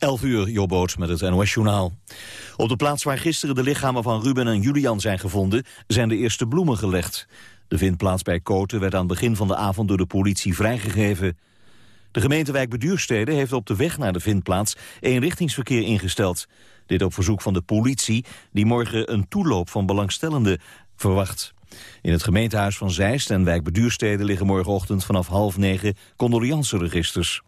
11 uur, Jobboot met het NOS-journaal. Op de plaats waar gisteren de lichamen van Ruben en Julian zijn gevonden... zijn de eerste bloemen gelegd. De vindplaats bij Koten werd aan het begin van de avond door de politie vrijgegeven. De gemeentewijk Beduurstede heeft op de weg naar de vindplaats... eenrichtingsverkeer ingesteld. Dit op verzoek van de politie, die morgen een toeloop van belangstellenden verwacht. In het gemeentehuis van Zeist en wijk Beduurstede liggen morgenochtend vanaf half negen condoleanceregisters.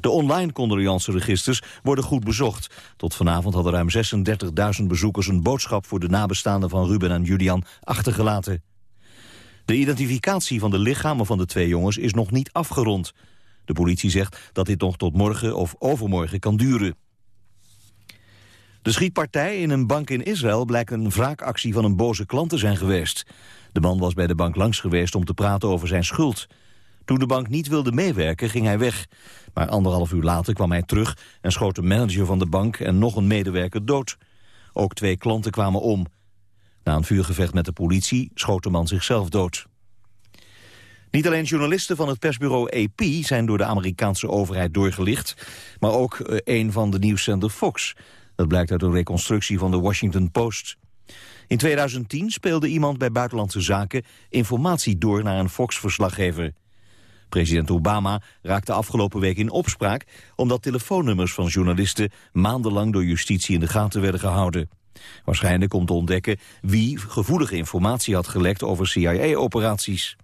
De online condoleanceregisters worden goed bezocht. Tot vanavond hadden ruim 36.000 bezoekers een boodschap voor de nabestaanden van Ruben en Julian achtergelaten. De identificatie van de lichamen van de twee jongens is nog niet afgerond. De politie zegt dat dit nog tot morgen of overmorgen kan duren. De schietpartij in een bank in Israël blijkt een wraakactie van een boze klant te zijn geweest. De man was bij de bank langs geweest om te praten over zijn schuld. Toen de bank niet wilde meewerken, ging hij weg. Maar anderhalf uur later kwam hij terug en schoot de manager van de bank en nog een medewerker dood. Ook twee klanten kwamen om. Na een vuurgevecht met de politie schoot de man zichzelf dood. Niet alleen journalisten van het persbureau AP zijn door de Amerikaanse overheid doorgelicht, maar ook eh, een van de nieuwszender Fox. Dat blijkt uit een reconstructie van de Washington Post. In 2010 speelde iemand bij Buitenlandse Zaken informatie door naar een Fox-verslaggever. President Obama raakte afgelopen week in opspraak... omdat telefoonnummers van journalisten maandenlang door justitie in de gaten werden gehouden. Waarschijnlijk om te ontdekken wie gevoelige informatie had gelekt over CIA-operaties.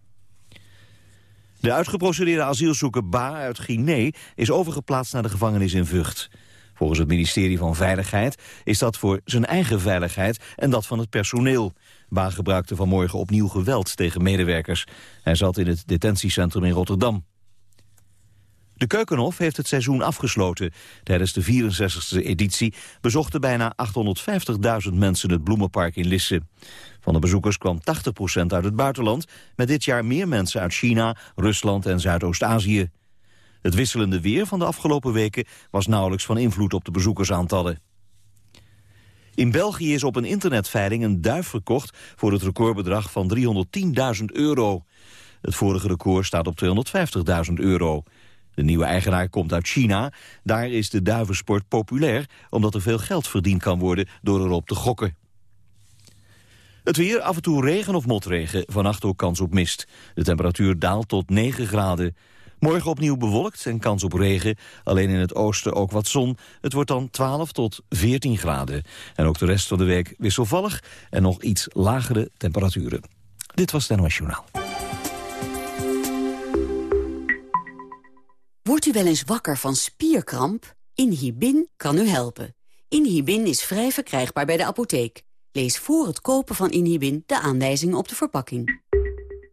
De uitgeprocedeerde asielzoeker Ba uit Guinea is overgeplaatst naar de gevangenis in Vught. Volgens het ministerie van Veiligheid is dat voor zijn eigen veiligheid en dat van het personeel. Ba gebruikte vanmorgen opnieuw geweld tegen medewerkers. Hij zat in het detentiecentrum in Rotterdam. De Keukenhof heeft het seizoen afgesloten. Tijdens de 64e editie bezochten bijna 850.000 mensen het Bloemenpark in Lisse. Van de bezoekers kwam 80% uit het buitenland... met dit jaar meer mensen uit China, Rusland en Zuidoost-Azië. Het wisselende weer van de afgelopen weken was nauwelijks van invloed op de bezoekersaantallen. In België is op een internetveiling een duif verkocht voor het recordbedrag van 310.000 euro. Het vorige record staat op 250.000 euro. De nieuwe eigenaar komt uit China. Daar is de duivensport populair omdat er veel geld verdiend kan worden door erop te gokken. Het weer, af en toe regen of motregen, vannacht ook kans op mist. De temperatuur daalt tot 9 graden. Morgen opnieuw bewolkt en kans op regen. Alleen in het oosten ook wat zon. Het wordt dan 12 tot 14 graden. En ook de rest van de week wisselvallig en nog iets lagere temperaturen. Dit was het NOS Journaal. Wordt u wel eens wakker van spierkramp? Inhibin kan u helpen. Inhibin is vrij verkrijgbaar bij de apotheek. Lees voor het kopen van Inhibin de aanwijzingen op de verpakking.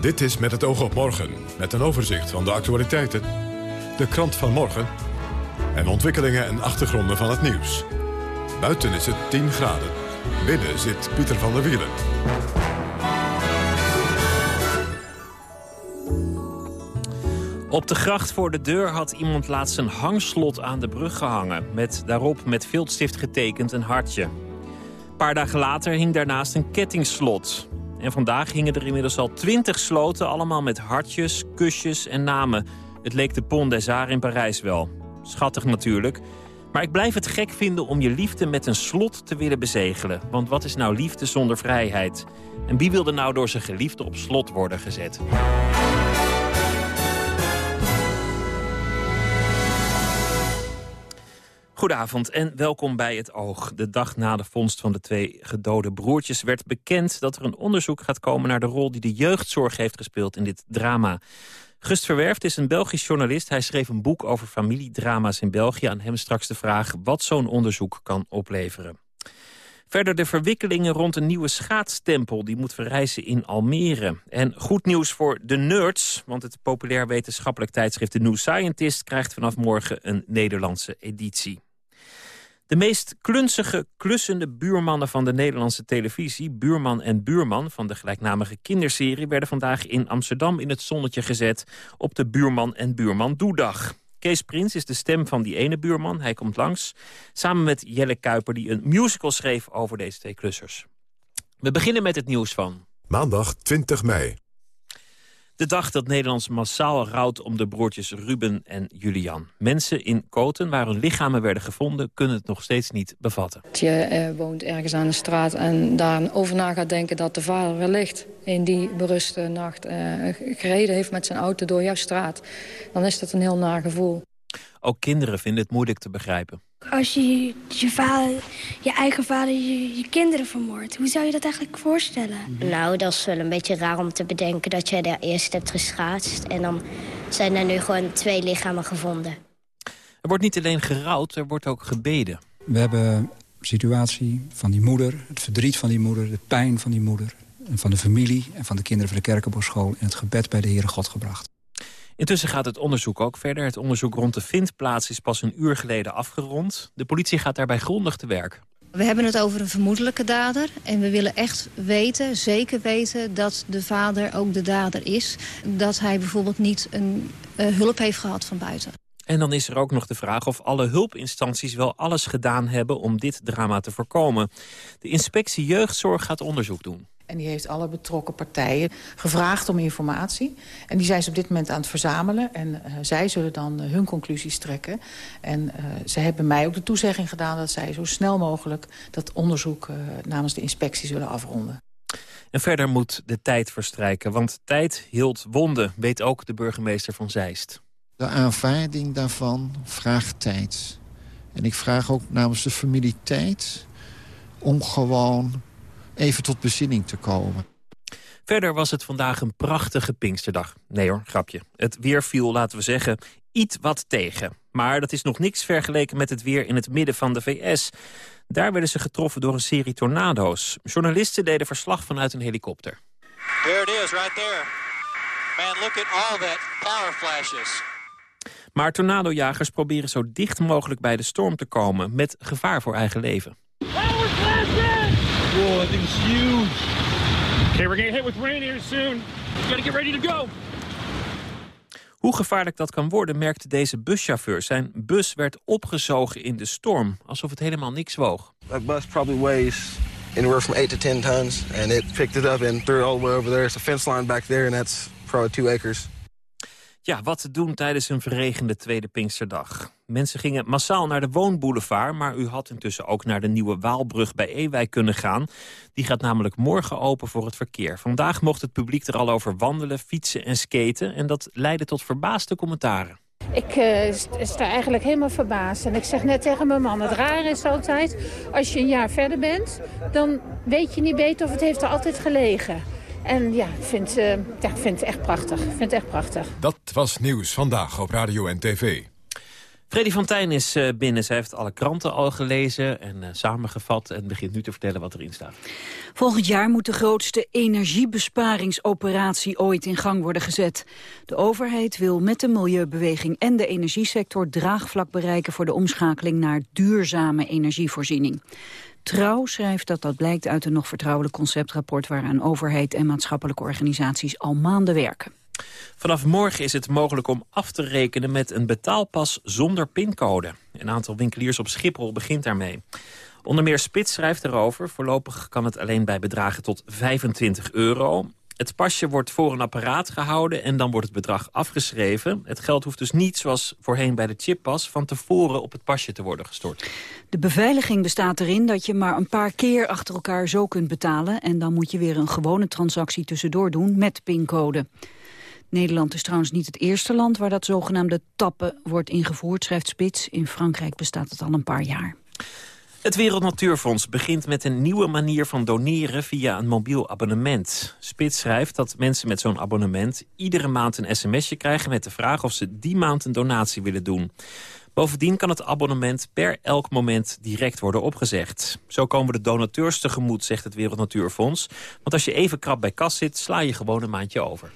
Dit is Met het oog op morgen, met een overzicht van de actualiteiten, de krant van morgen en ontwikkelingen en achtergronden van het nieuws. Buiten is het 10 graden. Binnen zit Pieter van der Wielen. Op de gracht voor de deur had iemand laatst een hangslot aan de brug gehangen... met daarop met viltstift getekend een hartje. Een paar dagen later hing daarnaast een kettingslot. En vandaag hingen er inmiddels al twintig sloten, allemaal met hartjes, kusjes en namen. Het leek de Pont des Arts in Parijs wel. Schattig natuurlijk. Maar ik blijf het gek vinden om je liefde met een slot te willen bezegelen. Want wat is nou liefde zonder vrijheid? En wie wilde nou door zijn geliefde op slot worden gezet? Goedenavond en welkom bij Het Oog. De dag na de vondst van de twee gedode broertjes werd bekend dat er een onderzoek gaat komen naar de rol die de jeugdzorg heeft gespeeld in dit drama. Gust Verwerft is een Belgisch journalist. Hij schreef een boek over familiedrama's in België. Aan hem straks de vraag wat zo'n onderzoek kan opleveren. Verder de verwikkelingen rond een nieuwe schaatstempel... die moet verrijzen in Almere. En goed nieuws voor de nerds... want het populair wetenschappelijk tijdschrift The New Scientist... krijgt vanaf morgen een Nederlandse editie. De meest klunzige, klussende buurmannen van de Nederlandse televisie... Buurman en Buurman van de gelijknamige kinderserie... werden vandaag in Amsterdam in het zonnetje gezet... op de Buurman en Buurman Doedag. Kees Prins is de stem van die ene buurman. Hij komt langs, samen met Jelle Kuiper... die een musical schreef over deze twee klussers. We beginnen met het nieuws van... Maandag 20 mei. De dag dat Nederlands massaal rouwt om de broertjes Ruben en Julian. Mensen in Koten, waar hun lichamen werden gevonden... kunnen het nog steeds niet bevatten. Je eh, woont ergens aan de straat en daarover na gaat denken... dat de vader wellicht in die beruste nacht eh, gereden heeft met zijn auto door jouw straat. Dan is dat een heel naar gevoel. Ook kinderen vinden het moeilijk te begrijpen. Als je je, vader, je eigen vader je, je kinderen vermoordt, hoe zou je dat eigenlijk voorstellen? Nou, dat is wel een beetje raar om te bedenken dat jij daar eerst hebt geschaatst... en dan zijn er nu gewoon twee lichamen gevonden. Er wordt niet alleen gerouwd, er wordt ook gebeden. We hebben de situatie van die moeder, het verdriet van die moeder... de pijn van die moeder, en van de familie en van de kinderen van de Kerkenboschool... in het gebed bij de Heere God gebracht. Intussen gaat het onderzoek ook verder. Het onderzoek rond de vindplaats is pas een uur geleden afgerond. De politie gaat daarbij grondig te werk. We hebben het over een vermoedelijke dader. En we willen echt weten, zeker weten, dat de vader ook de dader is. Dat hij bijvoorbeeld niet een uh, hulp heeft gehad van buiten. En dan is er ook nog de vraag of alle hulpinstanties wel alles gedaan hebben om dit drama te voorkomen. De inspectie jeugdzorg gaat onderzoek doen. En die heeft alle betrokken partijen gevraagd om informatie. En die zijn ze op dit moment aan het verzamelen. En uh, zij zullen dan uh, hun conclusies trekken. En uh, ze hebben mij ook de toezegging gedaan... dat zij zo snel mogelijk dat onderzoek namens de inspectie zullen afronden. En verder moet de tijd verstrijken, want tijd hield wonden... weet ook de burgemeester van Zeist. De aanvaarding daarvan vraagt tijd. En ik vraag ook namens de familie tijd om gewoon even tot bezinning te komen. Verder was het vandaag een prachtige Pinksterdag. Nee hoor, grapje. Het weer viel, laten we zeggen, iets wat tegen. Maar dat is nog niks vergeleken met het weer in het midden van de VS. Daar werden ze getroffen door een serie tornado's. Journalisten deden verslag vanuit een helikopter. There it is, right there. Man, look at all that power flashes. Maar tornadojagers proberen zo dicht mogelijk bij de storm te komen... met gevaar voor eigen leven. Whoa, that thing's huge. Okay, we're getting hit with rain here soon. Gotta get ready to go. Hoe gevaarlijk dat kan worden, merkte deze buschauffeur. Zijn bus werd opgezogen in de storm, alsof het helemaal niks woog. That bus probably weighs anywhere from 8 to 10 tons. And it picked it up and threw it all the way over there. There's a fence line back there and that's probably two acres. Ja, wat te doen tijdens een verregende tweede Pinksterdag. Mensen gingen massaal naar de woonboulevard... maar u had intussen ook naar de nieuwe Waalbrug bij Ewijk kunnen gaan. Die gaat namelijk morgen open voor het verkeer. Vandaag mocht het publiek er al over wandelen, fietsen en skaten... en dat leidde tot verbaasde commentaren. Ik uh, sta eigenlijk helemaal verbaasd. En ik zeg net tegen mijn man, het raar is altijd... als je een jaar verder bent, dan weet je niet beter of het heeft er altijd gelegen. En ja, ik vind, uh, ja, ik vind het echt prachtig. Ik vind het echt prachtig. Dat was Nieuws Vandaag op Radio en TV. Freddy van Tijn is uh, binnen. Zij heeft alle kranten al gelezen en uh, samengevat... en begint nu te vertellen wat erin staat. Volgend jaar moet de grootste energiebesparingsoperatie ooit in gang worden gezet. De overheid wil met de milieubeweging en de energiesector... draagvlak bereiken voor de omschakeling naar duurzame energievoorziening. Trouw schrijft dat dat blijkt uit een nog vertrouwelijk conceptrapport... waaraan overheid en maatschappelijke organisaties al maanden werken. Vanaf morgen is het mogelijk om af te rekenen met een betaalpas zonder pincode. Een aantal winkeliers op Schiphol begint daarmee. Onder meer Spits schrijft erover. Voorlopig kan het alleen bij bedragen tot 25 euro. Het pasje wordt voor een apparaat gehouden en dan wordt het bedrag afgeschreven. Het geld hoeft dus niet, zoals voorheen bij de chippas... van tevoren op het pasje te worden gestort. De beveiliging bestaat erin dat je maar een paar keer achter elkaar zo kunt betalen... en dan moet je weer een gewone transactie tussendoor doen met pincode. Nederland is trouwens niet het eerste land waar dat zogenaamde tappen wordt ingevoerd, schrijft Spits. In Frankrijk bestaat het al een paar jaar. Het Wereld Natuurfonds begint met een nieuwe manier van doneren via een mobiel abonnement. Spits schrijft dat mensen met zo'n abonnement iedere maand een sms'je krijgen met de vraag of ze die maand een donatie willen doen. Bovendien kan het abonnement per elk moment direct worden opgezegd. Zo komen de donateurs tegemoet, zegt het Wereld Natuurfonds. Want als je even krap bij kas zit, sla je gewoon een maandje over.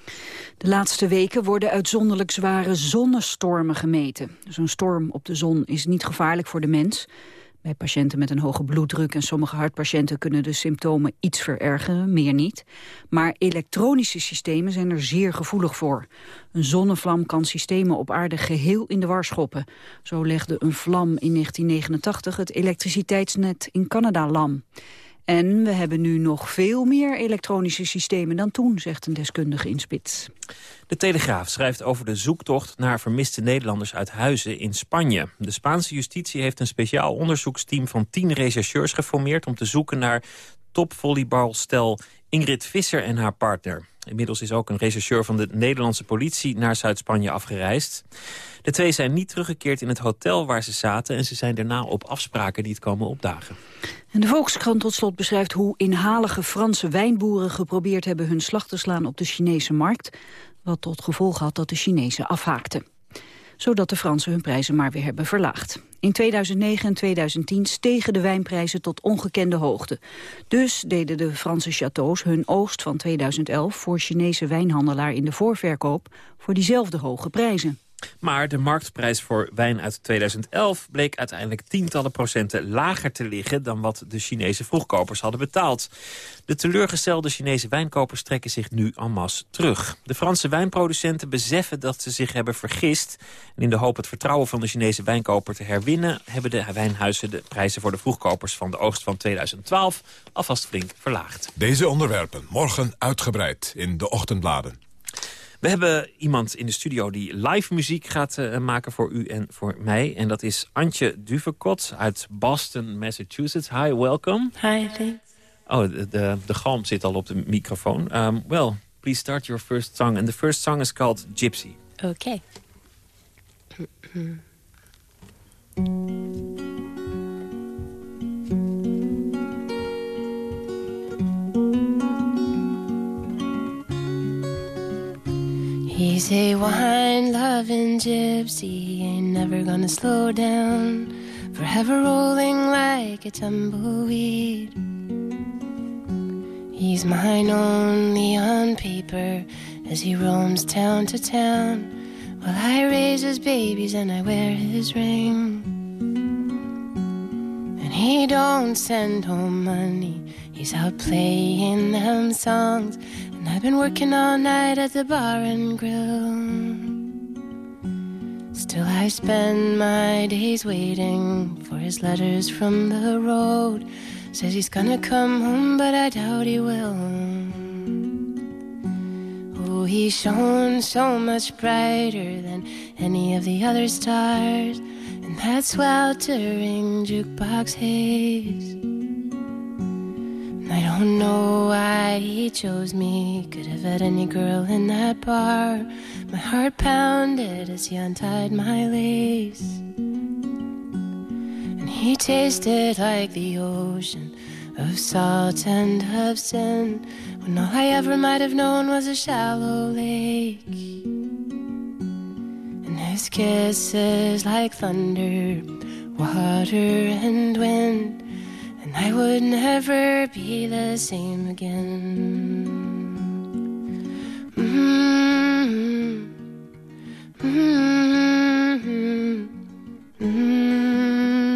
De laatste weken worden uitzonderlijk zware zonnestormen gemeten. Zo'n storm op de zon is niet gevaarlijk voor de mens. Bij patiënten met een hoge bloeddruk en sommige hartpatiënten kunnen de symptomen iets verergeren, meer niet. Maar elektronische systemen zijn er zeer gevoelig voor. Een zonnevlam kan systemen op aarde geheel in de war schoppen. Zo legde een vlam in 1989 het elektriciteitsnet in Canada lam. En we hebben nu nog veel meer elektronische systemen dan toen, zegt een deskundige in Spits. De Telegraaf schrijft over de zoektocht naar vermiste Nederlanders uit Huizen in Spanje. De Spaanse justitie heeft een speciaal onderzoeksteam van tien rechercheurs geformeerd... om te zoeken naar topvolleybalstel Ingrid Visser en haar partner. Inmiddels is ook een rechercheur van de Nederlandse politie naar Zuid-Spanje afgereisd. De twee zijn niet teruggekeerd in het hotel waar ze zaten... en ze zijn daarna op afspraken niet komen opdagen. En de Volkskrant tot slot beschrijft hoe inhalige Franse wijnboeren geprobeerd hebben hun slag te slaan op de Chinese markt, wat tot gevolg had dat de Chinezen afhaakten. Zodat de Fransen hun prijzen maar weer hebben verlaagd. In 2009 en 2010 stegen de wijnprijzen tot ongekende hoogte. Dus deden de Franse chateaus hun oogst van 2011 voor Chinese wijnhandelaar in de voorverkoop voor diezelfde hoge prijzen. Maar de marktprijs voor wijn uit 2011 bleek uiteindelijk tientallen procenten lager te liggen dan wat de Chinese vroegkopers hadden betaald. De teleurgestelde Chinese wijnkopers trekken zich nu en masse terug. De Franse wijnproducenten beseffen dat ze zich hebben vergist. En in de hoop het vertrouwen van de Chinese wijnkoper te herwinnen... hebben de wijnhuizen de prijzen voor de vroegkopers van de oogst van 2012 alvast flink verlaagd. Deze onderwerpen morgen uitgebreid in de ochtendbladen. We hebben iemand in de studio die live muziek gaat uh, maken voor u en voor mij. En dat is Antje Duvekot uit Boston, Massachusetts. Hi, welcome. Hi, thanks. Oh, de, de, de galm zit al op de microfoon. Um, well, please start your first song. And the first song is called Gypsy. Okay. He's a wine-loving gypsy, ain't never gonna slow down, forever rolling like a tumbleweed. He's mine only on paper as he roams town to town, while I raise his babies and I wear his ring. He don't send home money, he's out playing them songs and I've been working all night at the bar and grill. Still, I spend my days waiting for his letters from the road. Says he's gonna come home, but I doubt he will. Oh, he's shone so much brighter than any of the other stars that sweltering jukebox haze. I don't know why he chose me. Could have had any girl in that bar. My heart pounded as he untied my lace. And he tasted like the ocean of salt and of sin. When all I ever might have known was a shallow lake. His kisses like thunder, water, and wind. And I would never be the same again. Mm-hmm. Mm-hmm. Mm-hmm.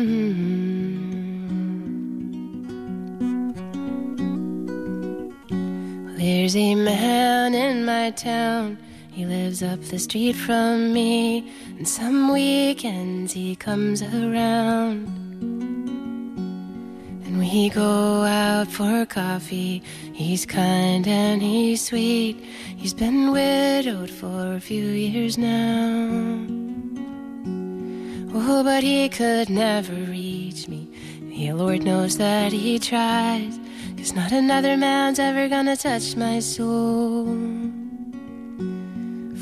There's a man in my town. He lives up the street from me, and some weekends he comes around. And we go out for coffee. He's kind and he's sweet. He's been widowed for a few years now. Oh, but he could never reach me. The Lord knows that he tries. Cause not another man's ever gonna touch my soul.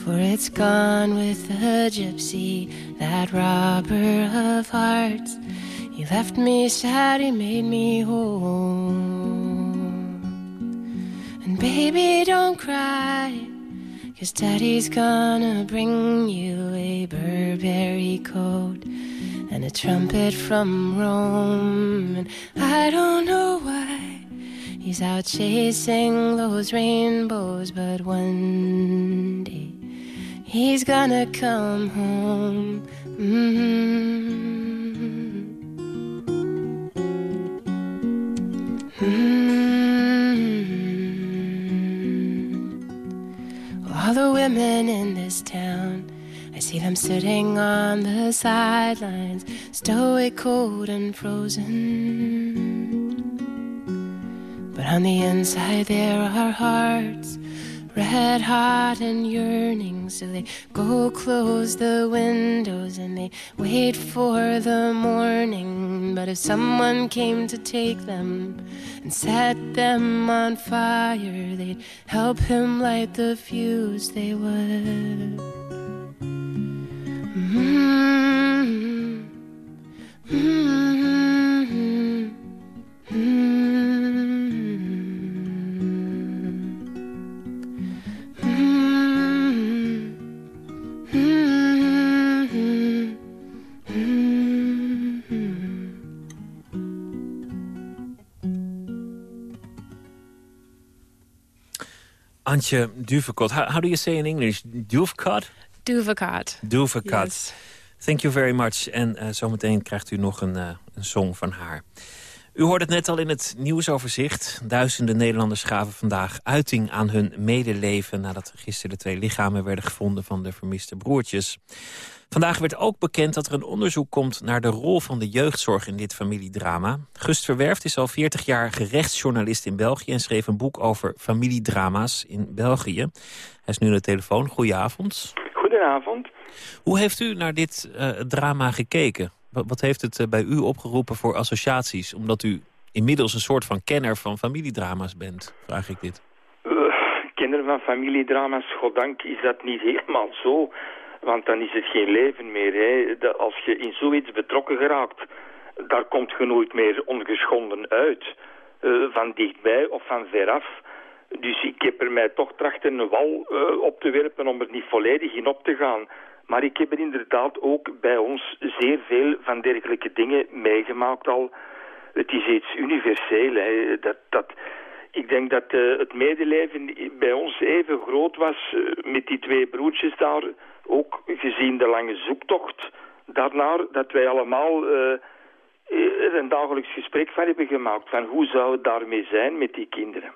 For it's gone with the gypsy, that robber of hearts. He left me sad, he made me whole. And baby, don't cry, cause daddy's gonna bring you a Burberry coat and a trumpet from Rome. And I don't know why he's out chasing those rainbows, but one day he's gonna come home. Mm-hmm. Mm-hmm. All the women in this town, I see them sitting on the sidelines, stoic, cold, and frozen. But on the inside, there are hearts red hot and yearning. So they go close the windows and they wait for the morning. But if someone came to take them and set them on fire, they'd help him light the fuse, they would. Mm-hmm. Mm-hmm. Antje Duvekot. How, how do you say in English? Duvekot? Duvekot. Duvekot. Yes. Thank you very much. En uh, zometeen krijgt u nog een, uh, een song van haar. U hoorde het net al in het nieuwsoverzicht. Duizenden Nederlanders gaven vandaag uiting aan hun medeleven... nadat gisteren de twee lichamen werden gevonden van de vermiste broertjes. Vandaag werd ook bekend dat er een onderzoek komt... naar de rol van de jeugdzorg in dit familiedrama. Gust Verwerft is al 40 jaar gerechtsjournalist in België... en schreef een boek over familiedrama's in België. Hij is nu aan de telefoon. Goedenavond. Goedenavond. Hoe heeft u naar dit uh, drama gekeken? Wat, heeft het uh, bij u opgeroepen voor associaties? Omdat u inmiddels een soort van kenner van familiedrama's bent, vraag ik dit. Uh, kenner van familiedrama's, goddank is dat niet helemaal zo. Want dan is het geen leven meer. Hè. Als je in zoiets betrokken geraakt, daar komt je nooit meer ongeschonden uit. Uh, van dichtbij of van veraf. Dus ik heb er mij toch trachten een wal op te werpen om er niet volledig in op te gaan. Maar ik heb er inderdaad ook bij ons zeer veel van dergelijke dingen meegemaakt al. Het is iets universeel. Hè. Dat, dat, ik denk dat uh, het medeleven bij ons even groot was uh, met die twee broertjes daar. Ook gezien de lange zoektocht daarnaar, dat wij allemaal uh, er een dagelijks gesprek van hebben gemaakt. Van hoe zou het daarmee zijn met die kinderen.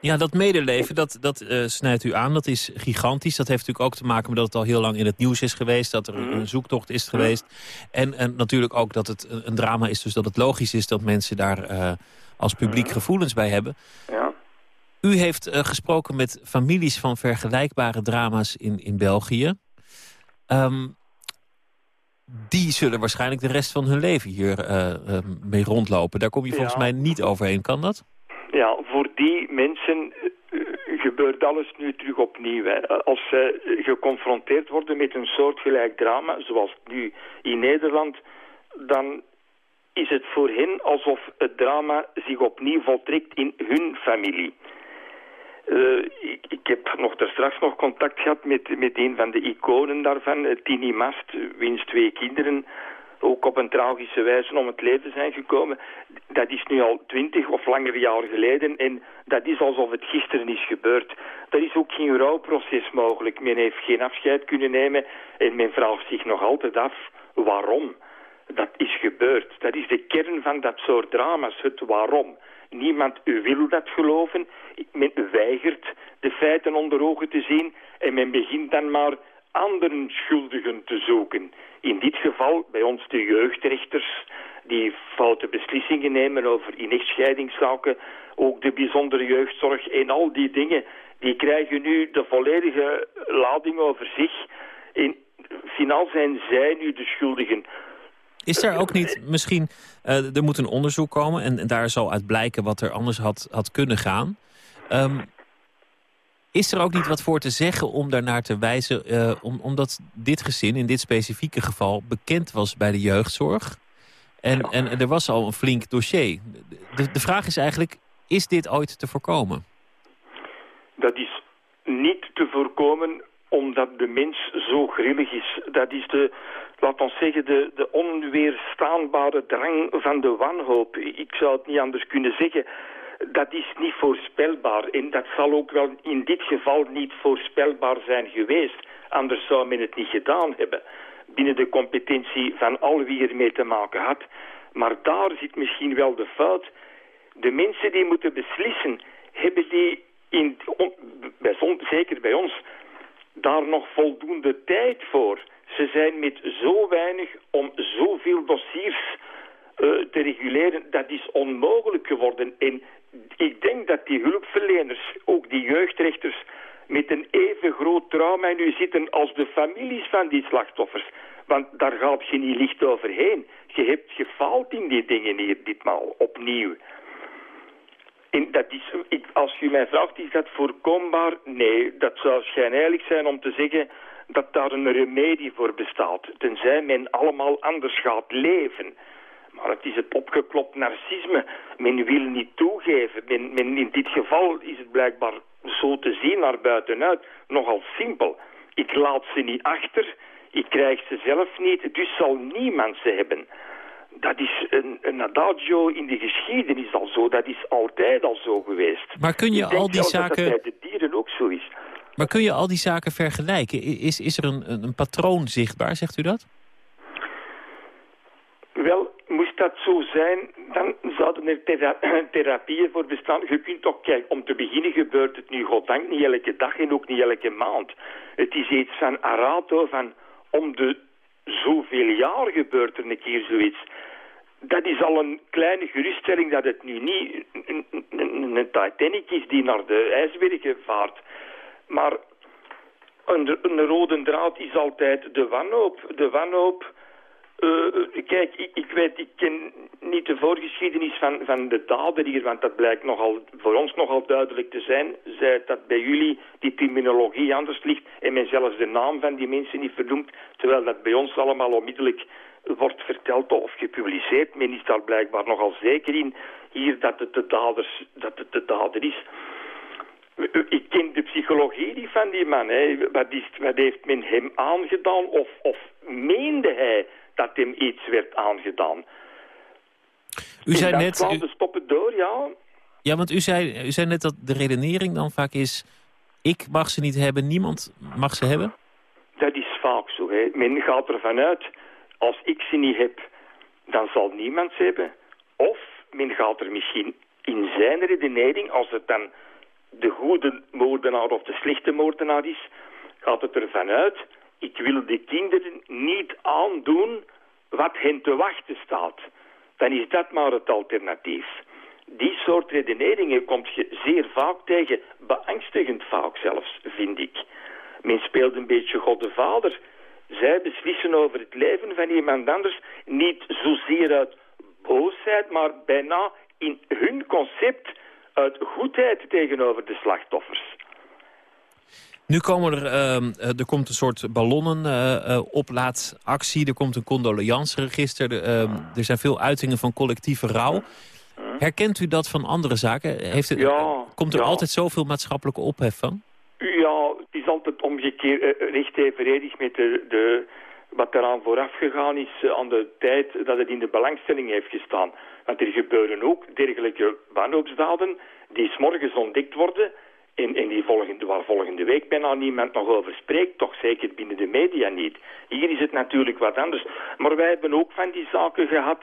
Ja, dat medeleven, dat, dat uh, snijdt u aan. Dat is gigantisch. Dat heeft natuurlijk ook te maken met dat het al heel lang in het nieuws is geweest. Dat er een, een zoektocht is geweest. En, en natuurlijk ook dat het een, een, drama is. Dus dat het logisch is dat mensen daar uh, als publiek gevoelens bij hebben. Ja. U heeft uh, gesproken met families van vergelijkbare drama's in, in België. Um, die zullen waarschijnlijk de rest van hun leven hier mee rondlopen. Daar kom je volgens ja. mij niet overheen. Kan dat? Ja, voor die mensen uh, gebeurt alles nu terug opnieuw. Hè. Als ze geconfronteerd worden met een soortgelijk drama, zoals nu in Nederland, dan is het voor hen alsof het drama zich opnieuw voltrekt in hun familie. Uh, ik, heb nog daar straks nog contact gehad met, met een van de iconen daarvan, Tini Mast, wiens twee kinderen ook op een tragische wijze om het leven zijn gekomen. Dat is nu al twintig of langer jaar geleden en dat is alsof het gisteren is gebeurd. Er is ook geen rouwproces mogelijk. Men heeft geen afscheid kunnen nemen en men vraagt zich nog altijd af waarom. Dat is gebeurd. Dat is de kern van dat soort drama's, het waarom. Niemand wil dat geloven. Men weigert de feiten onder ogen te zien en men begint dan maar anderen schuldigen te zoeken. In dit geval bij ons de jeugdrechters die foute beslissingen nemen over inechtscheidingszaken, ook de bijzondere jeugdzorg en al die dingen, die krijgen nu de volledige lading over zich. En finaal zijn zij nu de schuldigen. Is er ook niet misschien, uh, er moet een onderzoek komen en, daar zal uit blijken wat er anders had, had kunnen gaan. Um, Is er ook niet wat voor te zeggen om daarnaar te wijzen... Uh, om, omdat dit gezin in dit specifieke geval bekend was bij de jeugdzorg... En, er was al een flink dossier. De, de vraag is eigenlijk, is dit ooit te voorkomen? Dat is niet te voorkomen omdat de mens zo grillig is. Dat is de, laat ons zeggen, de, de onweerstaanbare drang van de wanhoop. Ik zou het niet anders kunnen zeggen. Dat is niet voorspelbaar. En dat zal ook wel in dit geval niet voorspelbaar zijn geweest. Anders zou men het niet gedaan hebben. Binnen de competentie van al wie ermee te maken had. Maar daar zit misschien wel de fout. De mensen die moeten beslissen, hebben die, in, zeker bij ons, daar nog voldoende tijd voor. Ze zijn met zo weinig om zoveel dossiers uh, te reguleren. Dat is onmogelijk geworden. En ik denk dat die hulpverleners, ook die jeugdrechters, met een even groot trauma nu zitten als de families van die slachtoffers. Want daar gaat je niet licht overheen. Je hebt gefaald in die dingen hier ditmaal, opnieuw. En dat is, als je mij vraagt, is dat voorkombaar? Nee, dat zou schijnheilig zijn om te zeggen dat daar een remedie voor bestaat. Tenzij men allemaal anders gaat leven. Maar het is het opgeklopt narcisme. Men wil niet toegeven. Men, men, in dit geval is het blijkbaar zo te zien naar buitenuit nogal simpel. Ik laat ze niet achter, ik krijg ze zelf niet, dus zal niemand ze hebben. Dat is een, een adagio in de geschiedenis al zo. Dat is altijd al zo geweest. Maar kun je al die zaken... dat bij de dieren ook zo is. Maar kun je al die zaken vergelijken? Is, is er een, een patroon zichtbaar, zegt u dat? Wel, dat zo zijn, dan zouden er therapieën voor bestaan. Je kunt toch kijken, om te beginnen gebeurt het nu goddank niet elke dag en ook niet elke maand. Het is iets van Arato, van om de zoveel jaar gebeurt er een keer zoiets. Dat is al een kleine geruststelling dat het nu niet een, een, een Titanic is die naar de ijsbergen vaart. Maar een, een rode draad is altijd de wanhoop. De wanhoop uh, kijk, ik, ik, weet, ik ken niet de voorgeschiedenis van, van de hier, want dat blijkt nogal, voor ons nogal duidelijk te zijn. Zij dat bij jullie die terminologie anders ligt en men zelfs de naam van die mensen niet vernoemt, terwijl dat bij ons allemaal onmiddellijk wordt verteld of gepubliceerd. Men is daar blijkbaar nogal zeker in hier dat het de, daders, dat de dader is. Ik ken de psychologie niet van die man. Hè. Wat, wat heeft men hem aangedaan of, of meende hij dat hem iets werd aangedaan. U zei net... U... stoppen door, ja. Ja, want u zei, u zei net dat de redenering dan vaak is... ik mag ze niet hebben, niemand mag ze hebben? Dat is vaak zo. Hè. Men gaat ervan uit, als ik ze niet heb, dan zal niemand ze hebben. Of men gaat er misschien in zijn redenering, als het dan de goede moordenaar of de slechte moordenaar is, gaat het ervan uit ik wil de kinderen niet aandoen wat hen te wachten staat. Dan is dat maar het alternatief. Die soort redeneringen komt je zeer vaak tegen, beangstigend vaak zelfs, vind ik. Men speelt een beetje God de Vader. Zij beslissen over het leven van iemand anders, niet zozeer uit boosheid, maar bijna in hun concept uit goedheid tegenover de slachtoffers. Nu komen er, uh, er komt een soort ballonnenoplaadactie. Uh, er komt een condoleanceregister. Uh, er zijn veel uitingen van collectieve rouw. Herkent u dat van andere zaken? Heeft het, ja, komt er altijd zoveel maatschappelijke ophef van? Ja, het is altijd omgekeerd, uh, recht evenredig met de, de, wat eraan vooraf gegaan is aan de tijd dat het in de belangstelling heeft gestaan. Want er gebeuren ook dergelijke wanhoopsdaden die s morgens ontdekt worden en, en die volgende, waar volgende week bijna niemand nog over spreekt, toch zeker binnen de media niet. Hier is het natuurlijk wat anders. Maar wij hebben ook van die zaken gehad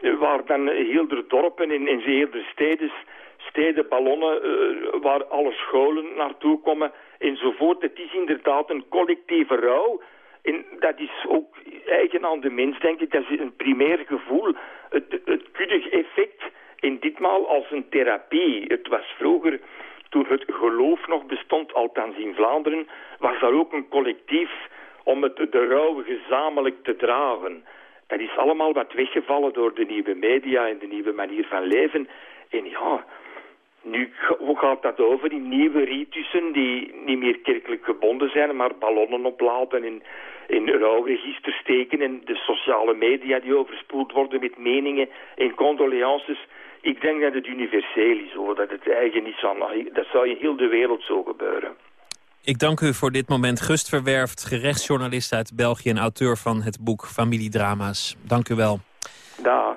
eh, waar dan heel de dorpen en, en heel de steden, steden ballonnen, uh, waar alle scholen naartoe komen enzovoort. Het is inderdaad een collectieve rouw. En dat is ook eigen aan de mens, denk ik. Dat is een primair gevoel. Het, het effect. En ditmaal als een therapie. Het was vroeger toen het geloof nog bestond, althans in Vlaanderen, was daar ook een collectief om het, de rouw gezamenlijk te dragen. Dat is allemaal wat weggevallen door de nieuwe media en de nieuwe manier van leven. En ja, Nu gaat dat over in nieuwe ritussen die niet meer kerkelijk gebonden zijn, maar ballonnen opladen en in rouwregister steken en de sociale media die overspoeld worden met meningen en condolences. Ik denk dat het universeel is, hoor. dat het eigen is van, dat zou in heel de wereld zo gebeuren. Ik dank u voor dit moment. Gust Verwerft, gerechtsjournalist uit België... en auteur van het boek Familiedrama's. Dank u wel. Dag.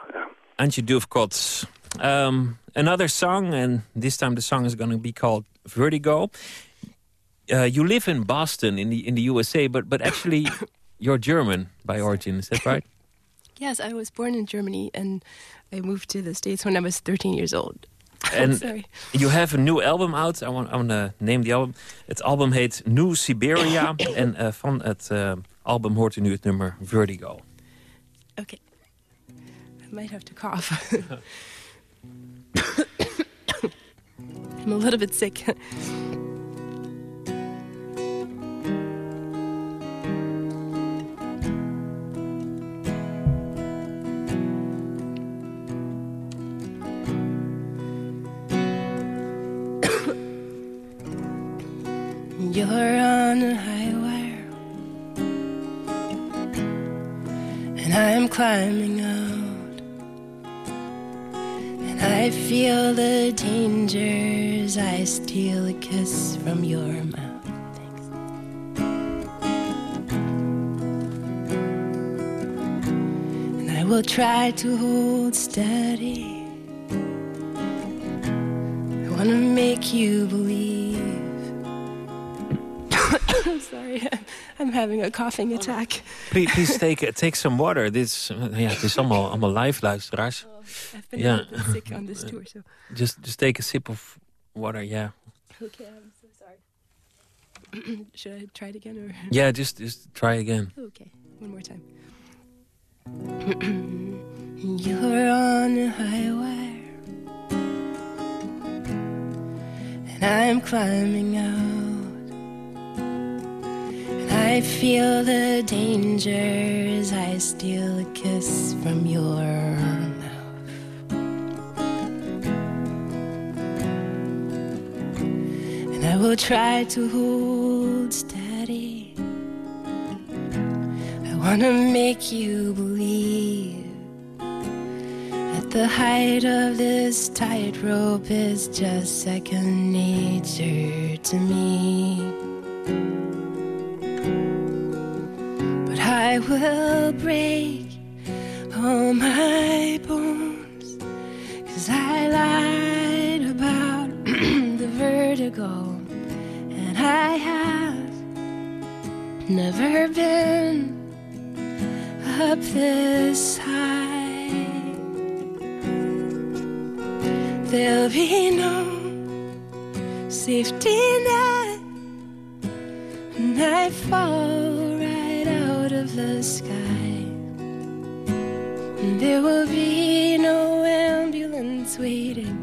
Antje Dufkot. Um, another song, and this time the song is going to be called Vertigo. Uh, you live in Boston, in the in the USA, but but actually, you're German by origin. Is that right? Yes, I was born in Germany, and I moved to the States when I was 13 years old. And Sorry. you have a new album out. I want, I want to name the album. Het album heet New Siberia. en uh, van het uh, album hoort u nu het nummer Vertigo. Okay. I might have to cough. I'm a little bit sick. And I'm climbing out, and I feel the dangers. I steal a kiss from your mouth. And I will try to hold steady. I want to make you believe. I'm sorry, I'm having a coughing oh, attack. Please, please take, take some water. This, ja, het is allemaal, allemaal live, luisteraars. Oh, I've been a sick on this tour, so. Uh, just, just take a sip of water, yeah. Okay, I'm so sorry. Should I try it again or? Yeah, just, just try again. Okay, one more time. You're on a high wire, and I'm climbing out. I feel the dangers. I steal a kiss from your mouth. And I will try to hold steady. I wanna make you believe that the height of this tightrope is just second nature to me. I will break all my bones, cause I lied about the vertigo, and I have never been up this high. There'll be no safety net, and I fall of the sky. And there will be no ambulance waiting,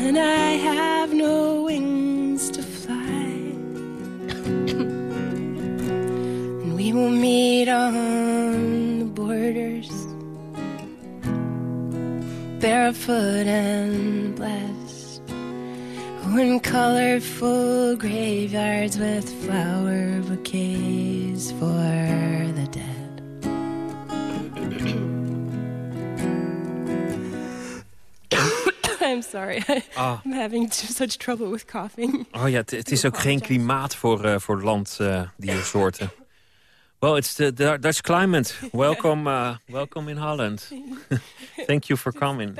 and I have no wings to fly. and we will meet on the borders, barefoot and blessed, in colorful graveyards with flower bouquets for the dead. I'm sorry. Ah. I'm having such trouble with coughing. Oh ja, het- is ook geen klimaat voor, uh, voor landdiersoorten. well, it's the, the Dutch climate. Welcome, uh, welcome in Holland. Thank you for coming.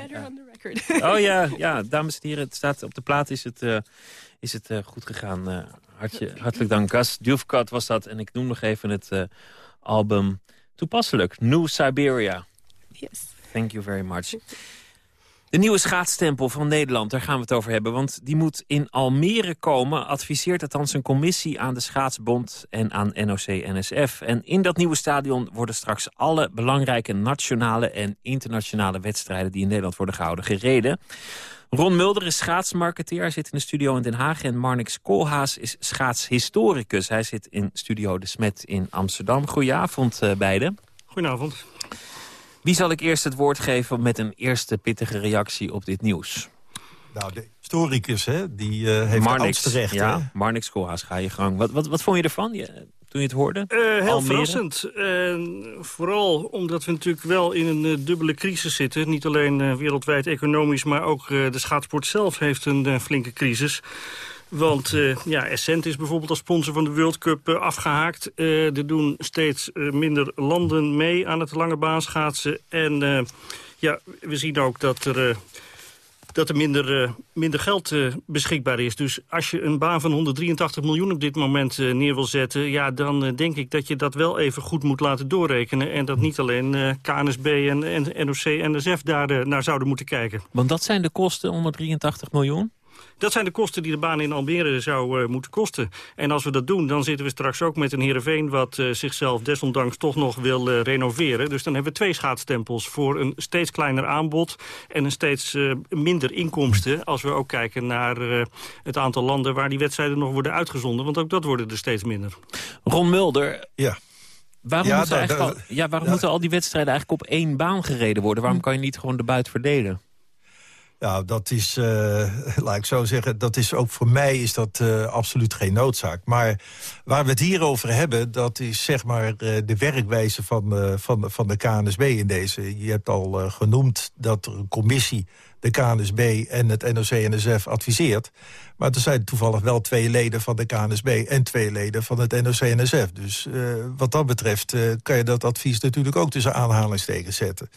Record. Oh ja, ja, dames en heren, het staat op de plaat is het, uh, is het uh, goed gegaan. Uh, hartje, hartelijk dank. Gas Dufkat was dat. En ik noem nog even het album toepasselijk. New Siberia. Yes. Thank you very much. De nieuwe schaatstempel van Nederland, daar gaan we het over hebben. Want die moet in Almere komen, adviseert althans een commissie aan de Schaatsbond en aan NOC-NSF. En in dat nieuwe stadion worden straks alle belangrijke nationale en internationale wedstrijden die in Nederland worden gehouden, gereden. Ron Mulder is schaatsmarketeer, hij zit in de studio in Den Haag. En Marnix Koolhaas is schaatshistoricus. Hij zit in studio De Smet in Amsterdam. Goedenavond uh, beiden. Goedenavond. Wie zal ik eerst het woord geven met een eerste pittige reactie op dit nieuws? Nou, de historicus, hè, die uh, heeft Marnix, terecht. Ja, hè? Marnix Koolhaas, ga je gang. Wat, wat, wat vond je ervan je, toen je het hoorde? Uh, heel Almere? verrassend. vooral omdat we natuurlijk wel in een dubbele crisis zitten. Niet alleen wereldwijd economisch, maar ook de schaatsport zelf heeft een flinke crisis. Want uh, ja, Essent is bijvoorbeeld als sponsor van de World Cup uh, afgehaakt. Uh, er doen steeds minder landen mee aan het lange baan schaatsen. En ja, we zien ook dat er, dat er minder, minder geld beschikbaar is. Dus als je een baan van 183 miljoen op dit moment neer wil zetten... ja, dan denk ik dat je dat wel even goed moet laten doorrekenen. En dat niet alleen KNSB en, en NOC en NSF daar naar zouden moeten kijken. Want dat zijn de kosten, 183 miljoen? Dat zijn de kosten die de baan in Almere zou uh, moeten kosten. En als we dat doen, dan zitten we straks ook met een Heerenveen... wat uh, zichzelf desondanks toch nog wil uh, renoveren. Dus dan hebben we twee schaatstempels voor een steeds kleiner aanbod... en een steeds minder inkomsten... als we ook kijken naar het aantal landen waar die wedstrijden nog worden uitgezonden. Want ook dat worden er steeds minder. Ron Mulder, ja. Waarom, ja, moeten, eigenlijk al, ja, waarom moeten al die wedstrijden eigenlijk op één baan gereden worden? Waarom kan je niet gewoon de buit verdelen? Nou, dat is, uh, laat ik zo zeggen, dat is ook voor mij is dat uh, absoluut geen noodzaak. Maar waar we het hier over hebben, dat is zeg maar uh, de werkwijze van, van, van de KNSB in deze. Je hebt al genoemd dat er een commissie de KNSB en het NOC-NSF adviseert. Maar er zijn toevallig wel twee leden van de KNSB... en twee leden van het NOC-NSF. Dus uh, wat dat betreft uh, kan je dat advies natuurlijk ook tussen aanhalingstekens zetten.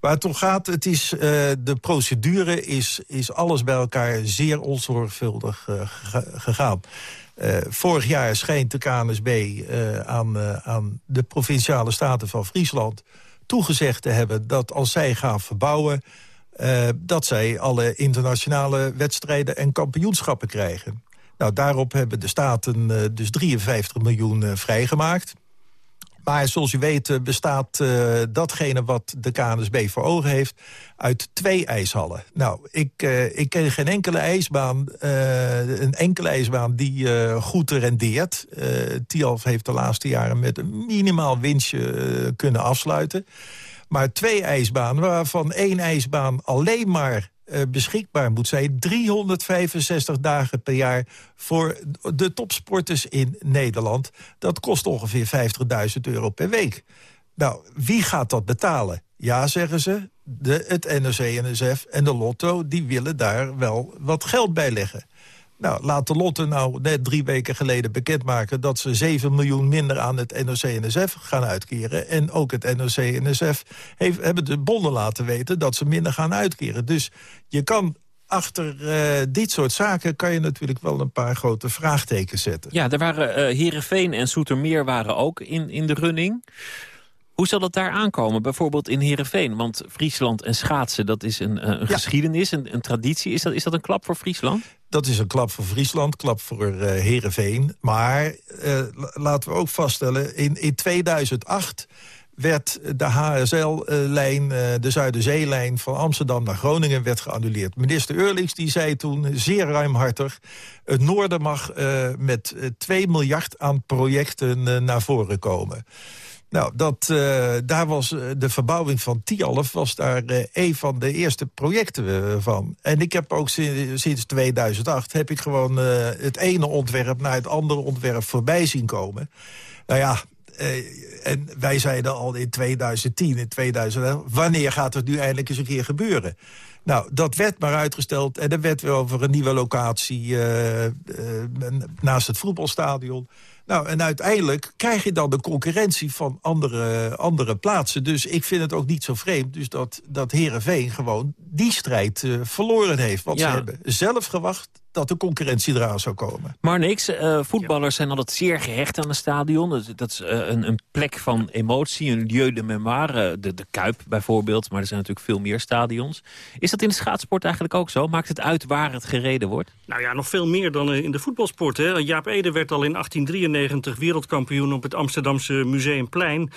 Waar het om gaat, het is, uh, de procedure is, is alles bij elkaar zeer onzorgvuldig gegaan. vorig jaar schijnt de KNSB aan, aan de Provinciale Staten van Friesland toegezegd te hebben... dat als zij gaan verbouwen uh, dat zij alle internationale wedstrijden en kampioenschappen krijgen. Nou, daarop hebben de Staten uh, dus 53 miljoen uh, vrijgemaakt. Maar zoals u weet bestaat datgene wat de KNSB voor ogen heeft... uit twee ijshallen. Nou, ik, ik ken geen enkele ijsbaan, een enkele ijsbaan die goed rendeert. Tialf heeft de laatste jaren met een minimaal winstje kunnen afsluiten maar twee ijsbanen... waarvan één ijsbaan alleen maar uh, beschikbaar moet zijn. 365 dagen per jaar voor de topsporters in Nederland. Dat kost ongeveer 50.000 euro per week. Nou, wie gaat dat betalen? Ja, zeggen ze, de, het NOC-NSF en de Lotto... die willen daar wel wat geld bij leggen. Nou, laat de Lotte nou net drie weken geleden bekendmaken... dat ze 7 miljoen minder aan het NOC-NSF gaan uitkeren. En ook het NOC-NSF hebben de bonden laten weten... dat ze minder gaan uitkeren. Dus je kan achter uh, dit soort zaken kan je natuurlijk wel een paar grote vraagtekens zetten. Ja, er waren uh, Heerenveen en Soetermeer waren ook in, in de running. Hoe zal dat daar aankomen, bijvoorbeeld in Heerenveen? Want Friesland en schaatsen, dat is een, een geschiedenis, een, een, traditie. Is dat, is dat een klap voor Friesland? Dat is een klap voor Friesland, klap voor uh, Heerenveen. Maar uh, laten we ook vaststellen, in, in 2008 werd de HSL-lijn, uh, de Zuiderzeelijn van Amsterdam naar Groningen werd geannuleerd. Minister Eurlings die zei toen zeer ruimhartig... het noorden mag met 2 miljard aan projecten naar voren komen. Nou, dat, uh, daar was uh, de verbouwing van Tialf was daar uh, een van de eerste projecten van. En ik heb ook sinds, sinds 2008 heb ik gewoon het ene ontwerp naar het andere ontwerp voorbij zien komen. Nou ja, en wij zeiden al in 2010, in 2011, wanneer gaat het nu eindelijk eens een keer gebeuren? Nou, dat werd maar uitgesteld en er werd weer over een nieuwe locatie naast het voetbalstadion. Nou, en uiteindelijk krijg je dan de concurrentie van andere, andere plaatsen. Dus ik vind het ook niet zo vreemd dus dat, dat Heerenveen gewoon die strijd uh, verloren heeft. Want ze hebben zelf gewacht dat de concurrentie eraan zou komen. Maar niks, uh, voetballers zijn altijd zeer gehecht aan een stadion. Dat, dat is uh, een, een, plek van emotie, een lieu de mémoire. De, de Kuip bijvoorbeeld, maar er zijn natuurlijk veel meer stadions. Is dat in de schaatsport eigenlijk ook zo? Maakt het uit waar het gereden wordt? Nou ja, nog veel meer dan in de voetbalsport. Hè? Jaap Ede werd al in 1893 wereldkampioen op het Amsterdamse Museumplein.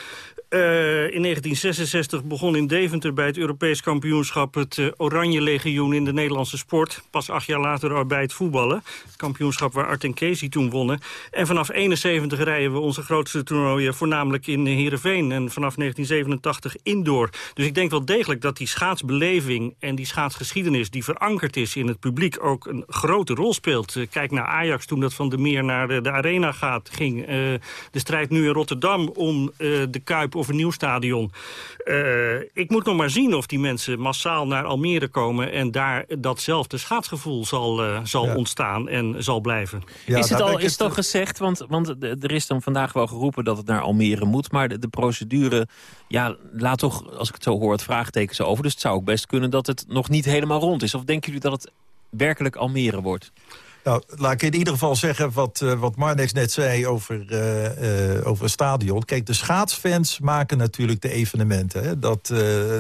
In 1966 begon in Deventer bij het Europees kampioenschap... het Oranje Legioen in de Nederlandse sport. Pas acht jaar later bij het voetballen. Het kampioenschap waar Art en Casey toen wonnen. En vanaf 71 rijden we onze grootste toernooien voornamelijk in Heerenveen. En vanaf 1987 indoor. Dus ik denk wel degelijk dat die schaatsbeleving en die schaatsgeschiedenis... die verankerd is in het publiek ook een grote rol speelt. kijk naar Ajax toen dat van de meer naar de, de arena gaat, ging. de strijd nu in Rotterdam om de Kuip of een nieuw stadion. ik moet nog maar zien of die mensen massaal naar Almere komen... en daar datzelfde schaatsgevoel zal, zal ontstaan en zal blijven. is het al is het al gezegd? Want, want er is dan vandaag wel geroepen dat het naar Almere moet... maar de, de procedure, ja, laat toch, als ik het zo hoor, het vraagtekens over. Dus het zou ook best kunnen dat het nog niet helemaal rond is. Of denken jullie dat het werkelijk Almere wordt? Nou, laat ik in ieder geval zeggen wat, uh, wat Marnex net zei over, uh, over het stadion. Kijk, de schaatsfans maken natuurlijk de evenementen. Hè? Dat,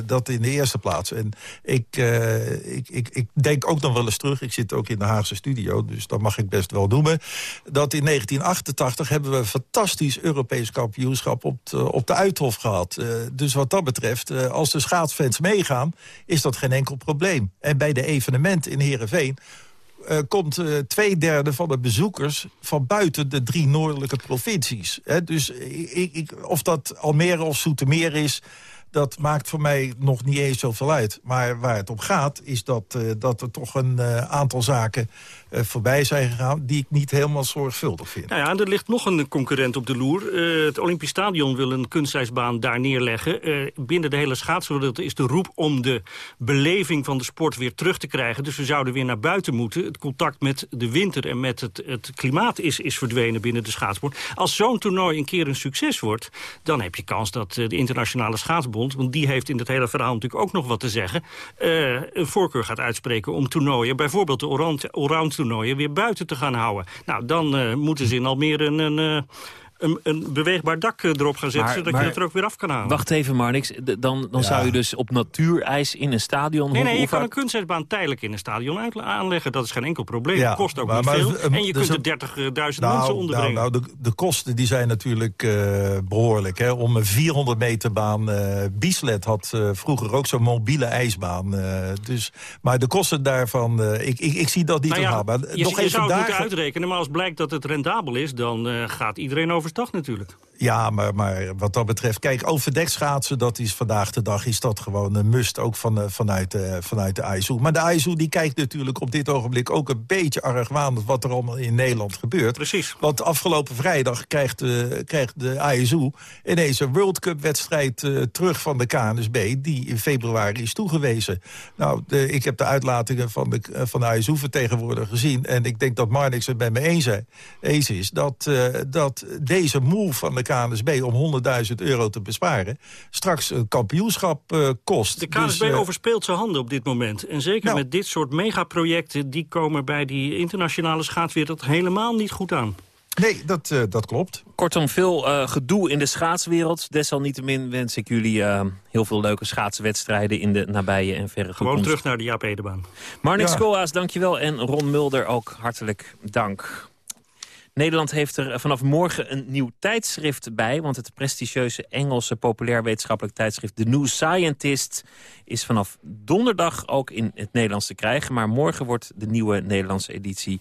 dat in de eerste plaats. En ik, ik, ik, ik denk ook nog wel eens terug. Ik zit ook in de Haagse studio, dus dat mag ik best wel noemen. Dat in 1988 hebben we een fantastisch Europees kampioenschap op, de, op de Uithof gehad. dus wat dat betreft, als de schaatsfans meegaan, is dat geen enkel probleem. En bij de evenementen in Heerenveen uh, komt uh, twee derde van de bezoekers van buiten de drie noordelijke provincies. Dus ik, ik, of dat Almere of Soetermeer is, dat maakt voor mij nog niet eens zoveel uit. Maar waar het om gaat, is dat, uh, dat er toch een aantal zaken uh, voorbij zijn gegaan... die ik niet helemaal zorgvuldig vind. Nou ja, er ligt nog een concurrent op de loer. Het Olympisch Stadion wil een kunstijsbaan daar neerleggen. Binnen de hele schaatswereld is de roep om de beleving van de sport weer terug te krijgen. Dus we zouden weer naar buiten moeten. Het contact met de winter en met het, het klimaat is, is verdwenen binnen de schaatsport. Als zo'n toernooi een keer een succes wordt... dan heb je kans dat de internationale schaatsbond... want die heeft in het hele verhaal natuurlijk ook nog wat te zeggen... een voorkeur gaat uitspreken om toernooien. Bijvoorbeeld de Oranje toernooien weer buiten te gaan houden. Nou, dan uh, moeten ze in Almere een... een uh, een, een, beweegbaar dak eh, erop gaan zetten... Maar, zodat maar, je het er ook weer af kan halen. Wacht even, Marnix. Dan, dan ja. zou je dus op natuurijs in een stadion... Nee, nee, je kan een kunstijsbaan tijdelijk in een stadion aanleggen. Dat is geen enkel probleem. Ja, kost ook maar, niet maar, veel. En je dus kunt er 30.000 nou, mensen onderbrengen. Nou, nou de, de, kosten die zijn natuurlijk uh, behoorlijk. Hè. Om een 400 meter baan... Uh, Bieslet had uh, vroeger ook zo'n mobiele ijsbaan. dus, maar de kosten daarvan... ik, ik, ik zie dat niet nou ja, haalbaar. Je, Nog je even zou het moeten uitrekenen, maar als blijkt dat het rendabel is... dan gaat iedereen over overstag natuurlijk. Ja, maar, maar wat dat betreft... Kijk, overdekt schaatsen, dat is vandaag de dag... is dat gewoon een must, ook van, uh, vanuit, uh, vanuit de ISU. Maar de ISU die kijkt natuurlijk op dit ogenblik... ook een beetje argwanend wat er allemaal in Nederland gebeurt. Precies. Want afgelopen vrijdag krijgt, uh, krijgt de ISU... ineens een World Cup-wedstrijd terug van de KNSB... die in februari is toegewezen. Nou, de, ik heb de uitlatingen van de, van de ISU-vertegenwoordiger gezien... en ik denk dat Marnix het bij me eens, eens is... dat, dat deze move van de KNSB om 100.000 euro te besparen... straks een kampioenschap uh, kost. De KNSB dus, uh, overspeelt zijn handen op dit moment. En zeker nou, met dit soort megaprojecten... die komen bij die internationale schaatswereld helemaal niet goed aan. Nee, dat, uh, dat klopt. Kortom, veel uh, gedoe in de schaatswereld. Desalniettemin wens ik jullie uh, heel veel leuke schaatswedstrijden... in de nabije en verre Gewoon toekomst. terug naar de Jaap Edebaan. Marnix ja. Koolhaas, dankjewel. En Ron Mulder ook hartelijk dank. Nederland heeft er vanaf morgen een nieuw tijdschrift bij... want het prestigieuze Engelse populair wetenschappelijk tijdschrift... The New Scientist is vanaf donderdag ook in het Nederlands te krijgen. Maar morgen wordt de nieuwe Nederlandse editie...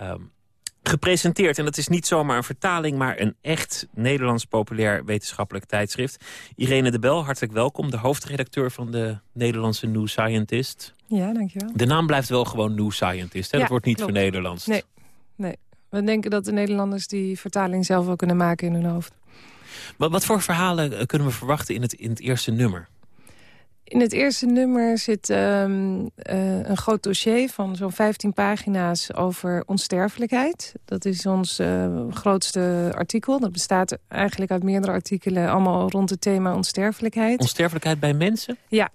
Um, gepresenteerd. En dat is niet zomaar een vertaling, maar een echt Nederlands populair wetenschappelijk tijdschrift. Irene de Bel, hartelijk welkom. De hoofdredacteur van de Nederlandse New Scientist. Ja, dankjewel. De naam blijft wel gewoon New Scientist. Hè? Ja, dat wordt niet voor Nederlands. Nee, nee. We denken dat de Nederlanders die vertaling zelf wel kunnen maken in hun hoofd. Wat, wat voor verhalen eh, kunnen we verwachten in het, in het eerste nummer? In het eerste nummer zit um, uh, een groot dossier van zo'n 15 pagina's over onsterfelijkheid. Dat is ons uh, grootste artikel. Dat bestaat eigenlijk uit meerdere artikelen, allemaal rond het thema onsterfelijkheid. Onsterfelijkheid bij mensen? Ja,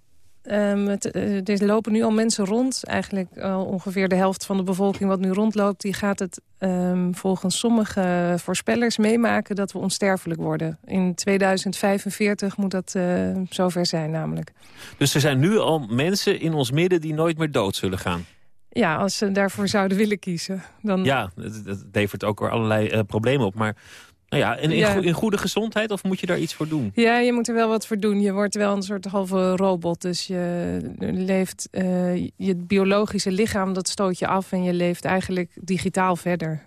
Um, het, er lopen nu al mensen rond. Eigenlijk uh, ongeveer de helft van de bevolking wat nu rondloopt... die gaat het um, volgens sommige voorspellers meemaken dat we onsterfelijk worden. In 2045 moet dat uh, zover zijn namelijk. Dus er zijn nu al mensen in ons midden die nooit meer dood zullen gaan? Ja, als ze daarvoor zouden willen kiezen. Dan... Ja, dat levert ook weer allerlei problemen op. Maar Nou ja, en in, Ja. in goede gezondheid of moet je daar iets voor doen? Ja, je moet er wel wat voor doen. Je wordt wel een soort halve robot. Dus je leeft, eh, je biologische lichaam, dat stoot je af... en je leeft eigenlijk digitaal verder.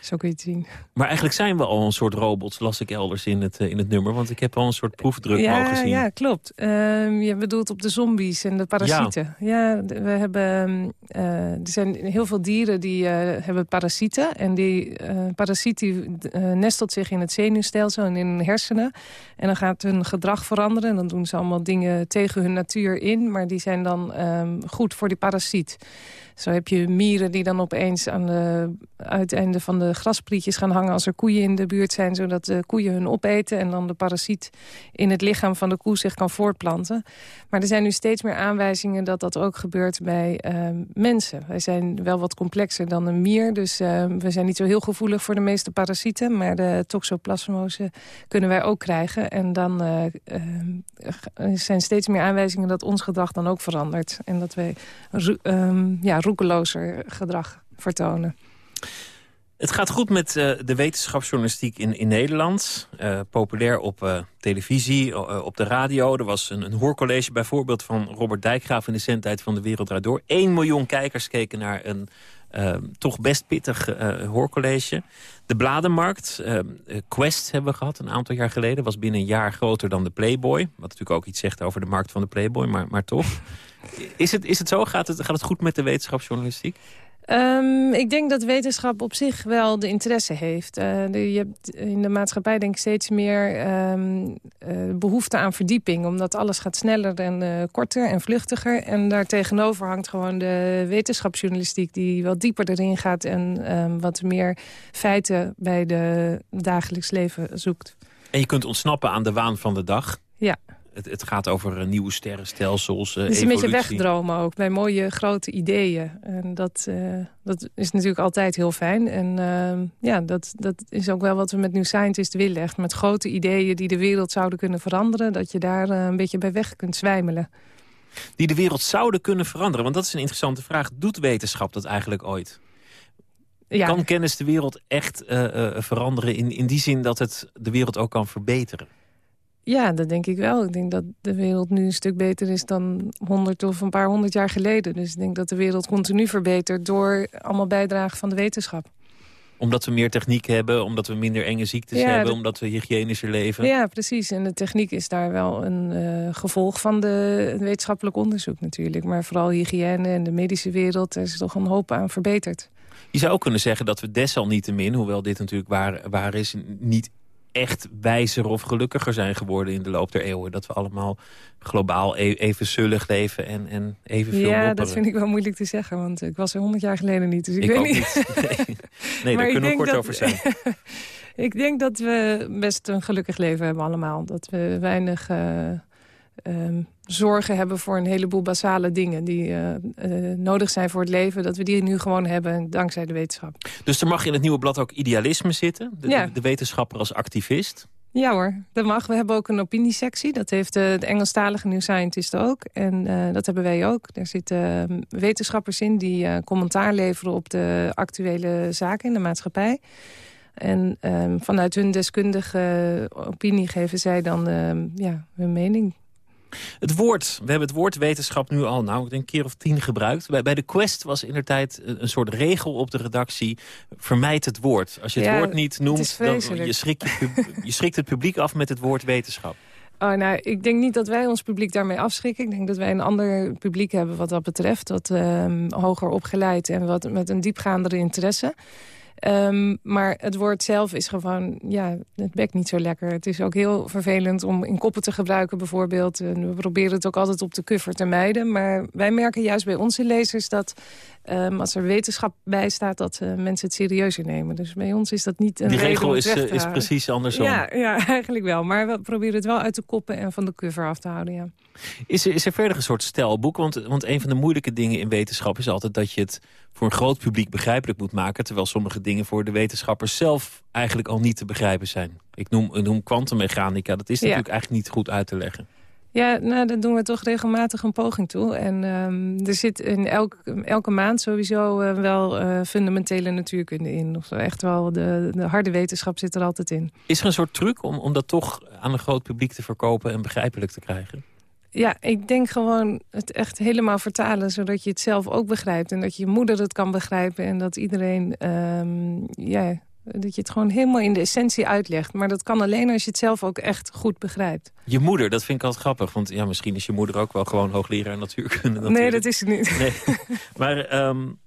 Zo kun je het zien. Maar eigenlijk zijn we al een soort robots, las ik elders in het, eh, in het nummer. Want ik heb al een soort proefdruk ja, mogen zien. Ja, klopt. Ehm, je bedoelt op de zombies en de parasieten. Ja, de- we hebben, eh, er zijn heel veel dieren die eh, hebben parasieten. En die parasiet die, nestelt zich in het zenuwstelsel en in hun hersenen. En dan gaat hun gedrag veranderen. En dan doen ze allemaal dingen tegen hun natuur in. Maar die zijn dan ehm, goed voor die parasiet. Zo heb je mieren die dan opeens aan de uiteinden van de grasprietjes gaan hangen... als er koeien in de buurt zijn, zodat de koeien hun opeten... en dan de parasiet in het lichaam van de koe zich kan voortplanten. Maar er zijn nu steeds meer aanwijzingen dat dat ook gebeurt bij ehm, mensen. Wij zijn wel wat complexer dan een mier, dus ehm, we zijn niet zo heel gevoelig voor de meeste parasieten. Maar de toxoplasmose kunnen wij ook krijgen. En dan eh, ehm, er zijn steeds meer aanwijzingen dat ons gedrag dan ook verandert. En dat wij ja, roekelozer gedrag vertonen. Het gaat goed met eh, de wetenschapsjournalistiek in, in Nederland. Eh, populair op eh, televisie, op de radio. Er was een, een hoorcollege bijvoorbeeld van Robert Dijkgraaf... in de zendtijd van De Wereld Door. 1 miljoen kijkers keken naar een eh, toch best pittig hoorcollege. De bladenmarkt, eh, eh, Quest hebben we gehad een aantal jaar geleden. Was binnen een jaar groter dan de Playboy. Wat natuurlijk ook iets zegt over de markt van de Playboy, maar, maar toch. Is het, is het zo? Gaat het, gaat het goed met de wetenschapsjournalistiek? Ehm, ik denk dat wetenschap op zich wel de interesse heeft. Eh, de- je hebt in de maatschappij denk ik steeds meer ehm, eh, behoefte aan verdieping. Omdat alles gaat sneller en eh, korter en vluchtiger. En daar tegenover hangt gewoon de wetenschapsjournalistiek... die wat dieper erin gaat en ehm, wat meer feiten bij de dagelijks leven zoekt. En je kunt ontsnappen aan de waan van de dag. Ja. Het, het gaat over eh, nieuwe sterrenstelsels, eh Het is een beetje wegdromen ook, bij mooie grote ideeën. En dat, eh, dat is natuurlijk altijd heel fijn. En ja, dat, dat is ook wel wat we met New Scientist willen. Echt met grote ideeën die de wereld zouden kunnen veranderen... dat je daar een beetje bij weg kunt zwijmelen. Die de wereld zouden kunnen veranderen. Want dat is een interessante vraag. Doet wetenschap dat eigenlijk ooit? Ja. Kan kennis de wereld echt veranderen in, in die zin dat het de wereld ook kan verbeteren? Ja, dat denk ik wel. Ik denk dat de wereld nu een stuk beter is dan honderd of een paar honderd jaar geleden. Dus ik denk dat de wereld continu verbetert door allemaal bijdrage van de wetenschap. Omdat we meer techniek hebben, omdat we minder enge ziektes Ja, hebben... dat- omdat we hygiënischer leven. Ja, precies. En de techniek is daar wel een eh, gevolg van de het wetenschappelijk onderzoek natuurlijk. Maar vooral hygiëne en de medische wereld, er is toch een hoop aan verbeterd. Je zou ook kunnen zeggen dat we desalniettemin, hoewel dit natuurlijk waar, waar is... niet echt wijzer of gelukkiger zijn geworden in de loop der eeuwen. Dat we allemaal globaal e- even zullig leven en, en even veel ja, mopperen. dat vind ik wel moeilijk te zeggen, want ik was er honderd jaar geleden niet. Dus ik, Ik weet niet. Nee, nee daar kunnen we kort dat- over zijn. ik denk dat we best een gelukkig leven hebben allemaal. Dat we weinig eh, ehm, zorgen hebben voor een heleboel basale dingen... die eh, eh, nodig zijn voor het leven. Dat we die nu gewoon hebben dankzij de wetenschap. Dus er mag in het nieuwe blad ook idealisme zitten. De, Ja. de, de wetenschapper als activist. Ja hoor, dat mag. We hebben ook een opiniesectie. Dat heeft eh, de Engelstalige New Scientist ook. En dat hebben wij ook. Daar zitten eh, wetenschappers in die commentaar leveren... op de actuele zaken in de maatschappij. En ehm, vanuit hun deskundige opinie geven zij dan ehm, ja, hun mening. Het woord, we hebben het woord wetenschap nu al, nou, ik denk een keer of tien gebruikt. Bij, bij de Quest was in der tijd een, een soort regel op de redactie. Vermijd het woord. Als je het Ja, woord niet noemt, dan je schrikt, je, je schrikt het publiek af met het woord wetenschap. Oh, nou, ik denk niet dat wij ons publiek daarmee afschrikken. Ik denk dat wij een ander publiek hebben wat dat betreft. Dat ehm, hoger opgeleid en wat met een diepgaandere interesse. Ehm, maar het woord zelf is gewoon, ja, het bekt niet zo lekker. Het is ook heel vervelend om in koppen te gebruiken bijvoorbeeld. En we proberen het ook altijd op de cover te mijden. Maar wij merken juist bij onze lezers dat ehm, als er wetenschap bij staat... dat eh, mensen het serieuzer nemen. Dus bij ons is dat niet een Die regel is, eh, is precies andersom. Ja, ja, eigenlijk wel. Maar we proberen het wel uit de koppen en van de cover af te houden, ja. Is er, is er verder een soort stelboek? Want, want een van de moeilijke dingen in wetenschap is altijd dat je het voor een groot publiek begrijpelijk moet maken. Terwijl sommige dingen voor de wetenschappers zelf eigenlijk al niet te begrijpen zijn. Ik noem, ik noem kwantummechanica, dat is Ja. natuurlijk eigenlijk niet goed uit te leggen. Ja, nou, daar doen we toch regelmatig een poging toe. En um, er zit in elk, elke maand sowieso uh, wel uh, fundamentele natuurkunde in. Of echt wel, de, de, harde wetenschap zit er altijd in. Is er een soort truc om, om dat toch aan een groot publiek te verkopen en begrijpelijk te krijgen? Ja, ik denk gewoon het echt helemaal vertalen... zodat je het zelf ook begrijpt. En dat je moeder het kan begrijpen. En dat iedereen um, ja, dat je het gewoon helemaal in de essentie uitlegt. Maar dat kan alleen als je het zelf ook echt goed begrijpt. Je moeder, dat vind ik altijd grappig. Want ja, misschien is je moeder ook wel gewoon hoogleraar natuurkunde. Natuurlijk. Nee, dat is het niet. Nee. maar um,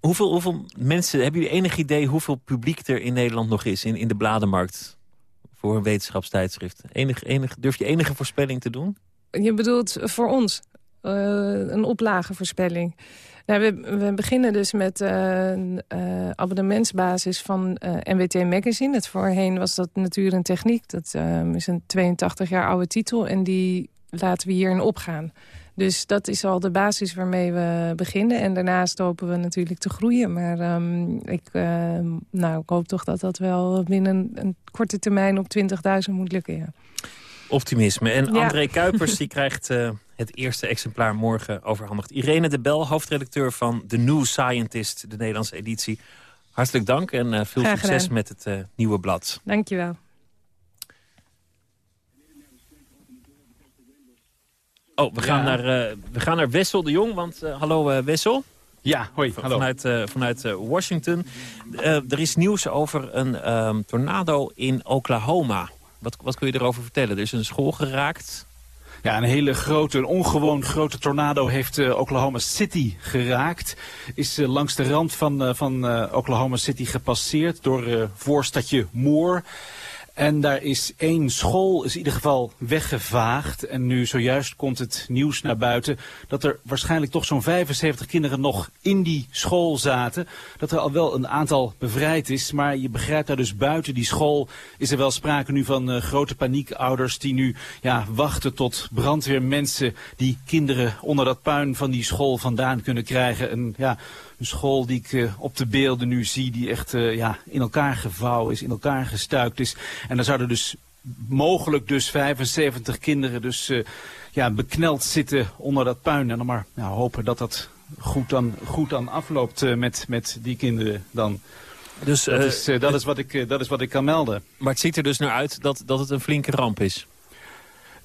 hoeveel, hoeveel mensen, hebben jullie enig idee... hoeveel publiek er in Nederland nog is in, in de bladenmarkt... voor een wetenschapstijdschrift? Enig, enig, durf je enige voorspelling te doen? Je bedoelt voor ons? Uh, een oplagevoorspelling? Nou, we, we, beginnen dus met uh, een uh, abonnementsbasis van uh, NWT Magazine. Het voorheen was dat Natuur en Techniek. Dat is een 82 jaar oude titel en die laten we hierin opgaan. Dus dat is al de basis waarmee we beginnen. En daarnaast hopen we natuurlijk te groeien. Maar um, ik, nou, ik hoop toch dat dat wel binnen een korte termijn op 20.000 moet lukken. Ja. Optimisme. En ja. André Kuipers die krijgt het eerste exemplaar morgen overhandigd. Irene de Bel, hoofdredacteur van The New Scientist, de Nederlandse editie. Hartelijk dank en uh, veel succes met het uh, nieuwe blad. Dank je wel. Oh, we gaan, ja. naar, uh, we gaan naar Wessel de Jong, want hallo Wessel. Ja, hoi, hallo. Vanuit, vanuit Washington. er is nieuws over een um, tornado in Oklahoma. Wat, wat kun je erover vertellen? Er is een school geraakt. Ja, een hele grote, een ongewoon grote tornado heeft uh, Oklahoma City geraakt. Is uh, langs de rand van, uh, van Oklahoma City gepasseerd door voorstadje Moore. En daar is één school is in ieder geval weggevaagd. En nu zojuist komt het nieuws naar buiten dat er waarschijnlijk toch zo'n 75 kinderen nog in die school zaten. Dat er al wel een aantal bevrijd is. Maar je begrijpt daar dus buiten die school is er wel sprake nu van uh, grote paniekouders die nu ja, wachten tot brandweermensen die kinderen onder dat puin van die school vandaan kunnen krijgen. En ja, een school die ik uh, op de beelden nu zie, die echt uh, ja, in elkaar gevouwen is, in elkaar gestuikt is. En daar zouden dus mogelijk dus 75 kinderen dus uh, ja, bekneld zitten onder dat puin. En dan maar ja, hopen dat dat goed dan, goed dan afloopt met, met die kinderen dan. Dus, dat, is, dat, is wat ik, dat is wat ik kan melden. Maar het ziet er dus naar uit dat, dat het een flinke ramp is.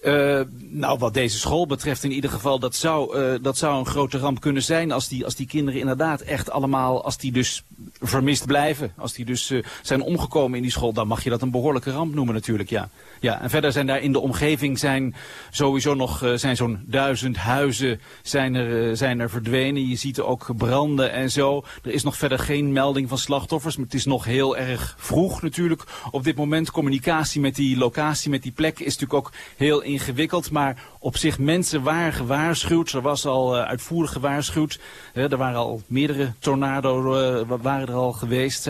Uh, nou, wat deze school betreft in ieder geval, dat zou, uh, dat zou een grote ramp kunnen zijn als die, als die kinderen inderdaad echt allemaal, als die dus vermist blijven. Als die dus uh, zijn omgekomen in die school, dan mag je dat een behoorlijke ramp noemen natuurlijk, ja. Ja, en verder zijn daar in de omgeving zijn sowieso nog zijn zo'n duizend huizen zijn er, zijn er verdwenen. Je ziet er ook branden en zo. Er is nog verder geen melding van slachtoffers, maar het is nog heel erg vroeg natuurlijk. Op dit moment communicatie met die locatie, met die plek is natuurlijk ook heel ingewikkeld. Maar op zich mensen waren gewaarschuwd. Er was al uh, uitvoerig gewaarschuwd. Er waren al meerdere tornado's uh, waren er al geweest.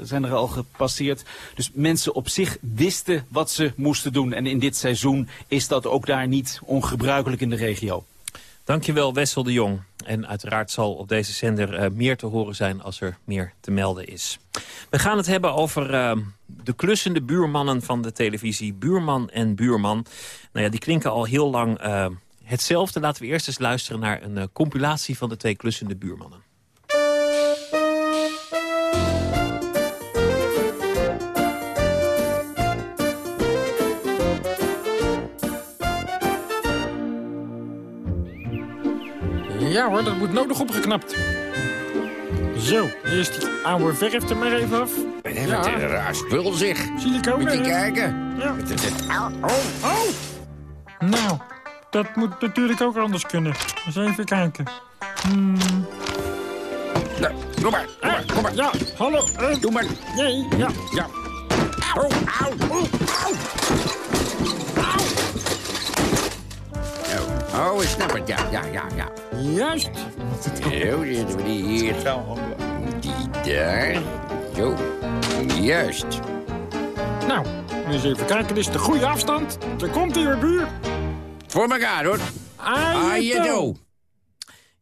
zijn er al gepasseerd. Dus mensen op zich wisten wat ze moesten doen. En in dit seizoen is dat ook daar niet ongebruikelijk in de regio. Dankjewel Wessel de Jong. En uiteraard zal op deze zender uh, meer te horen zijn als er meer te melden is. We gaan het hebben over uh, de klussende buurmannen van de televisie. Buurman en buurman. Nou ja, die klinken al heel lang uh, hetzelfde. Laten we eerst eens luisteren naar een compilatie van de twee klussende buurmannen. Ja hoor, dat moet nodig opgeknapt. Zo, eerst die oude verf er maar even af. Ja. Wat een raar spul zeg. Ook Moet je kijken. Ja. Oh, oh. Nou, dat moet natuurlijk ook anders kunnen. Eens even kijken. Hmm. Nou, kom maar, kom maar, kom maar. Ja, hallo. Uh, Doe maar. Nee, ja. Ja. Au, au, au, au. Snap het, ja, ja, ja, ja. Juist. Zo, zetten we die hier. Die daar. Zo, juist. Nou, eens even kijken, dit is de goede afstand. Er komt hier een buur. Voor elkaar, hoor. Ajedo.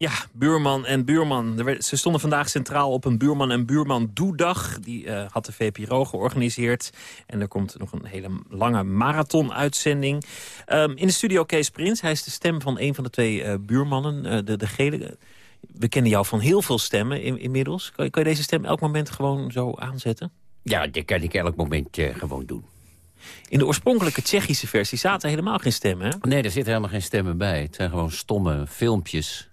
Ja, buurman en buurman. Ze stonden vandaag centraal op een buurman en buurman doedag. Die eh, had de VPRO georganiseerd. En er komt nog een hele lange marathon-uitzending. Ehm, in de studio Kees Prins. Hij is de stem van een van de twee eh, buurmannen, eh, de, de gele. We kennen jou van heel veel stemmen in- inmiddels. Kan je, kan je deze stem elk moment gewoon zo aanzetten? Ja, dat kan ik elk moment gewoon doen. In de oorspronkelijke Tsjechische versie zaten helemaal geen stemmen, hè? Nee, er zitten helemaal geen stemmen bij. Het zijn gewoon stomme filmpjes.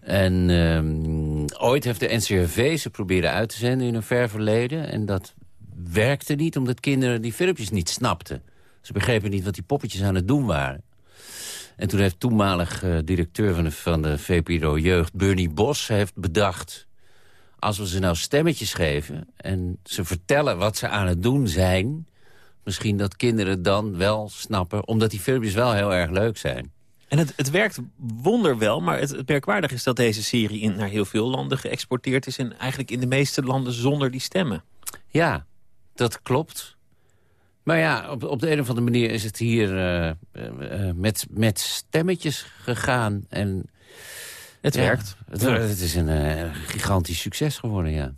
En ehm, ooit heeft de NCRV ze proberen uit te zenden in een ver verleden. En dat werkte niet, omdat kinderen die filmpjes niet snapten. Ze begrepen niet wat die poppetjes aan het doen waren. En toen heeft toenmalig eh, directeur van de, van de VPRO Jeugd, Bernie Bos, heeft bedacht... als we ze nou stemmetjes geven en ze vertellen wat ze aan het doen zijn... misschien dat kinderen dan wel snappen, omdat die filmpjes wel heel erg leuk zijn. En het, het werkt wonderwel, maar het, het merkwaardig is dat deze serie in, naar heel veel landen geëxporteerd is... en eigenlijk in de meeste landen zonder die stemmen. Ja, dat klopt. Maar ja, op, op de een of andere manier is het hier eh, eh, eh, met, met stemmetjes gegaan. En, Het ja, werkt. Het, is een gigantisch succes geworden, ja.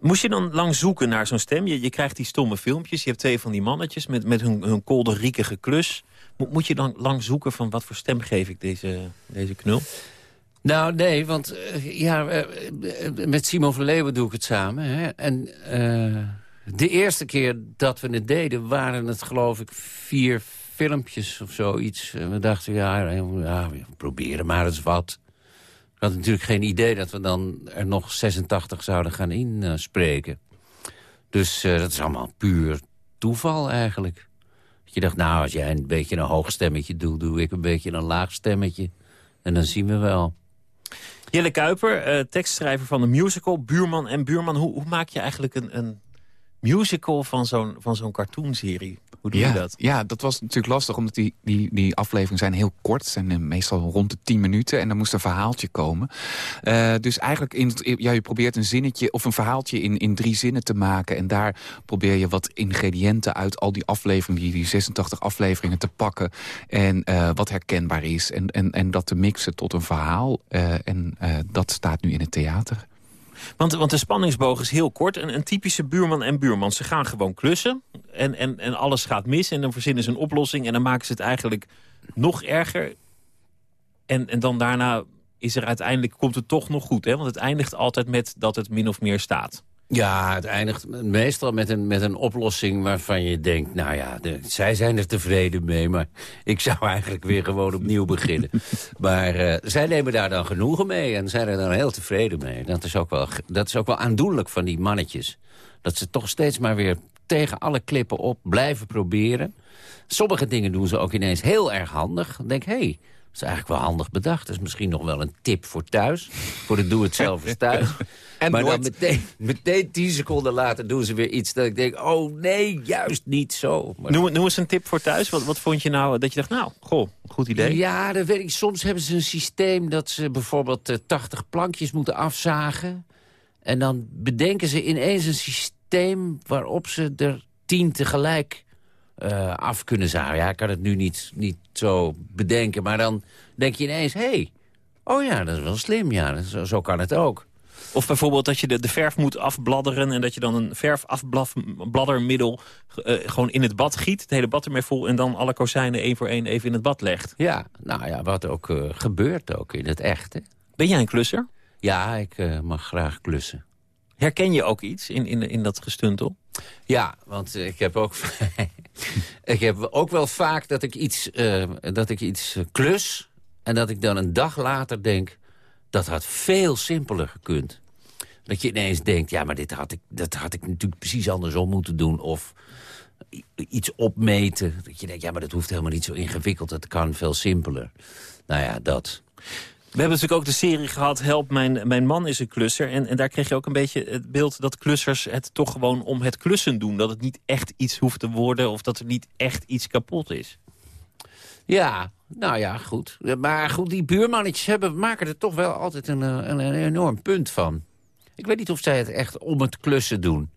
Moest je dan lang zoeken naar zo'n stem? Je, je krijgt die stomme filmpjes, je hebt twee van die mannetjes... met, met hun, hun kolderiekige klus. Mo- moet je dan lang zoeken van wat voor stem geef ik deze, deze knul? Nou, nee, want eh, ja, eh, eh, met Simon van Leeuwen doe ik het samen. Hè? En de eerste keer dat we het deden waren het geloof ik vier filmpjes of zoiets. En we dachten, ja, ja, we proberen maar eens wat. Ik had natuurlijk geen idee dat we dan er nog 86 zouden gaan inspreken. Dus dat is allemaal puur toeval eigenlijk. Dat je dacht, nou, als jij een beetje een hoog stemmetje doet... doe ik een beetje een laag stemmetje. En dan zien we wel. Jelle Kuiper, eh, tekstschrijver van de musical Buurman en Buurman. Hoe, hoe maak je eigenlijk een, een musical van zo'n van zo'n cartoonserie? Hoe doe ja, je dat? Ja, dat was natuurlijk lastig, omdat die, die, die afleveringen zijn heel kort. zijn eh, meestal rond de 10 minuten en dan moest een verhaaltje komen. Eh, dus eigenlijk, in, ja, je probeert een zinnetje of een verhaaltje in, in drie zinnen te maken. En daar probeer je wat ingrediënten uit al die afleveringen, die, die 86 afleveringen te pakken. En eh, wat herkenbaar is. En, en, en dat te mixen tot een verhaal. En dat staat nu in het theater. Want, want de spanningsboog is heel kort. Een, een typische buurman en buurman. Ze gaan gewoon klussen. En, en, en alles gaat mis. En dan verzinnen ze een oplossing. En dan maken ze het eigenlijk nog erger. En, en dan daarna is er uiteindelijk, komt het toch nog goed. Hè? Want het eindigt altijd met dat het min of meer staat. Ja, het eindigt meestal met een, met een oplossing waarvan je denkt... nou ja, de- zij zijn er tevreden mee, maar ik zou eigenlijk weer gewoon opnieuw beginnen. Maar eh, zij nemen daar dan genoegen mee en zijn er dan heel tevreden mee. Dat is, ook wel, dat is ook wel aandoenlijk van die mannetjes. Dat ze toch steeds maar weer tegen alle klippen op blijven proberen. Sommige dingen doen ze ook ineens heel erg handig. Dan denk hé, hey, is eigenlijk wel handig bedacht. Dat is misschien nog wel een tip voor thuis. Voor de doe-het-zelfers thuis. En maar nooit- dan meteen, meteen tien seconden later doen ze weer iets dat ik denk... oh nee, juist niet zo. Maar- Noem, noem eens een tip voor thuis. Wat, wat vond je nou dat je dacht, nou, goh, goed idee. Ja, dat weet ik. Soms hebben ze een systeem dat ze bijvoorbeeld eh, 80 plankjes moeten afzagen. En dan bedenken ze ineens een systeem waarop ze er tien tegelijk eh, af kunnen zagen. Ja, ik kan het nu niet, niet zo bedenken. Maar dan denk je ineens, hé, hey, oh ja, dat is wel slim. Ja, zo, zo kan het ook. Of bijvoorbeeld dat je de, de verf moet afbladderen... en dat je dan een verfafbladdermiddel eh, gewoon in het bad giet. Het hele bad ermee vol en dan alle kozijnen één voor één even in het bad legt. Ja, nou ja, wat ook eh, gebeurt ook in het echt. Hè. Ben jij een klusser? Ja, ik mag graag klussen. Herken je ook iets in, in, in dat gestuntel? Ja, want ik heb ook, ik heb ook wel vaak dat ik iets, eh, dat ik iets klus... en dat ik dan een dag later denk... dat had veel simpeler gekund. Dat je ineens denkt, ja, maar dit had ik, dat had ik natuurlijk precies andersom moeten doen. Of iets opmeten. Dat je denkt, ja, maar dat hoeft helemaal niet zo ingewikkeld. Dat kan veel simpeler. Nou ja, dat. We hebben natuurlijk ook de serie gehad... Help, mijn, mijn man is een klusser. En, en daar kreeg je ook een beetje het beeld dat klussers het toch gewoon om het klussen doen. Dat het niet echt iets hoeft te worden of dat er niet echt iets kapot is. Ja, nou ja, goed. Maar goed, die buurmannetjes hebben, maken er toch wel altijd eh, een, een enorm punt van. Ik weet niet of zij het echt om het klussen doen.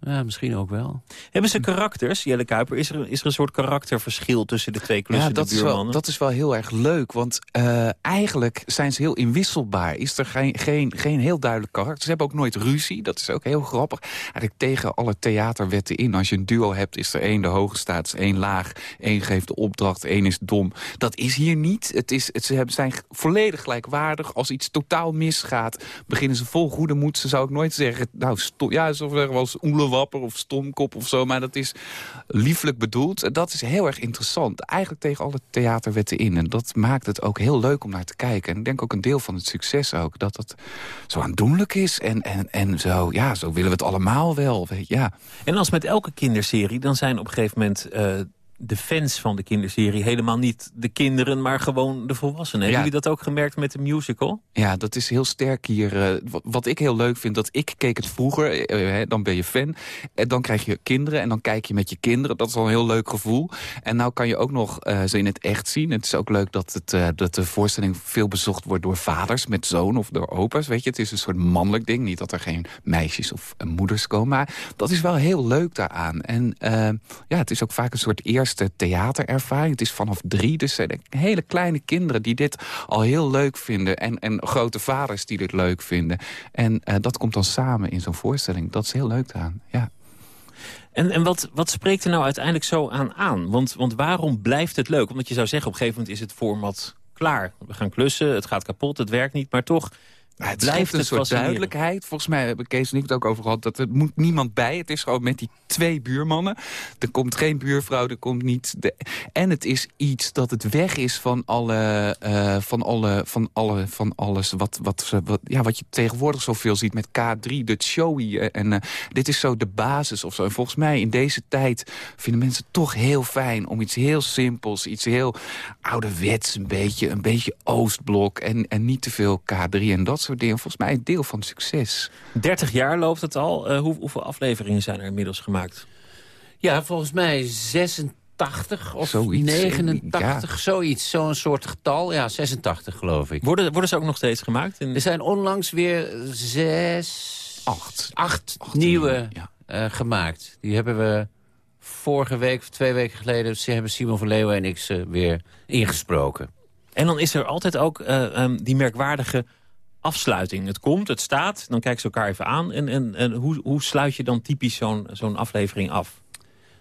Ja, misschien ook wel. Hebben ze karakters, Jelle Kuiper? Is er, is er een soort karakterverschil tussen de twee klussen, ja, dat de is, wel, dat is wel heel erg leuk. Want uh, eigenlijk zijn ze heel inwisselbaar. Is er geen, geen, geen heel duidelijk karakter. Ze hebben ook nooit ruzie. Dat is ook heel grappig. Eigenlijk tegen alle theaterwetten in. Als je een duo hebt, is er één de hoge staat, één laag. één geeft de opdracht, één is dom. Dat is hier niet. Het is, het, ze zijn volledig gelijkwaardig. Als iets totaal misgaat, beginnen ze vol goede moed. Ze zou ik nooit zeggen, nou, ja, zo zeggen wel eens oelewapper of stomkop of zo. Maar dat is lieflijk bedoeld. Dat is heel erg interessant. Eigenlijk tegen alle theaterwetten in. En dat maakt het ook heel leuk om naar te kijken. En ik denk ook een deel van het succes ook. Dat het zo aandoenlijk is. En, en, en zo, ja, zo willen we het allemaal wel. Weet, ja. En als met elke kinderserie, dan zijn op een gegeven moment... Uh, de fans van de kinderserie helemaal niet de kinderen, maar gewoon de volwassenen. Hebben jullie dat ook gemerkt met de musical? Ja, dat is heel sterk hier. Uh, wat ik heel leuk vind, dat ik keek het vroeger, uh, dan ben je fan. En dan krijg je kinderen en dan kijk je met je kinderen. Dat is al een heel leuk gevoel. En nou kan je ook nog uh, ze in het echt zien. Het is ook leuk dat, het, dat de voorstelling veel bezocht wordt door vaders met zoon of door opa's. Weet je, het is een soort mannelijk ding. Niet dat er geen meisjes of moeders komen. Maar dat is wel heel leuk daaraan. En ja, het is ook vaak een soort eerste theaterervaring. Het is vanaf drie, dus zijn hele kleine kinderen die dit al heel leuk vinden. En, en grote vaders die dit leuk vinden. En uh, dat komt dan samen in zo'n voorstelling. Dat is heel leuk aan, ja. En, en wat, wat spreekt er nou uiteindelijk zo aan aan? Want, want waarom blijft het leuk? Omdat je zou zeggen, op een gegeven moment is het format klaar. We gaan klussen, het gaat kapot, het werkt niet. Maar toch het blijft een soort duidelijkheid. Volgens mij hebben Kees en ik het ook over gehad... dat er moet niemand bij. Het is gewoon met die twee buurmannen. Er komt geen buurvrouw, er komt niet... De... En het is iets dat het weg is van alle... Uh, van, alle van, alle, van alles wat, wat, wat, ja, wat je tegenwoordig zoveel ziet met K3, de showy. En uh, dit is zo de basis of zo. En volgens mij in deze tijd vinden mensen toch heel fijn... om iets heel simpels, iets heel ouderwets, een beetje, een beetje Oostblok... en, en niet te veel K3 en dat soort dingen. Volgens mij een deel van succes. 30 jaar loopt het al. Uh, hoe, hoeveel afleveringen zijn er inmiddels gemaakt? Ja, volgens mij 86 of zoiets. 89, ja. zoiets. Zo'n soort getal. Ja, 86 geloof ik. Worden, worden ze ook nog steeds gemaakt? In... Er zijn onlangs weer zes... Acht. Acht, acht nieuwe ja. uh, gemaakt. Die hebben we vorige week, of twee weken geleden... hebben Simon van Leeuwen en ik ze weer ingesproken. En dan is er altijd ook uh, um, die merkwaardige afsluiting. Het komt, het staat, dan kijken ze elkaar even aan. En, en, en hoe, hoe sluit je dan typisch zo'n zo'n aflevering af?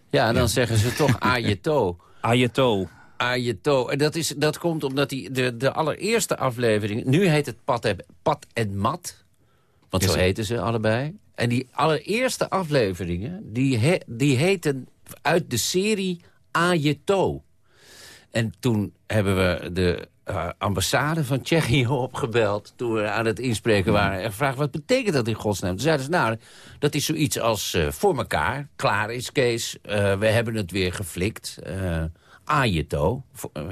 Ja, dan ja. zeggen ze toch ajeto. Ajeto. Ajeto. En dat, is, dat komt omdat die, de, de allereerste aflevering... Nu heet het Pat, en, Pat en Mat. Want zo heten ze allebei. En die allereerste afleveringen... die, he, die heten uit de serie Ajeto. En toen hebben we de uh, ambassade van Tsjechië opgebeld... toen we aan het inspreken waren en gevraagd... wat betekent dat in godsnaam? Toen zeiden ze, nou, dat is zoiets als uh, voor elkaar. Klaar is, Kees. Uh, we hebben het weer geflikt. Ajeto.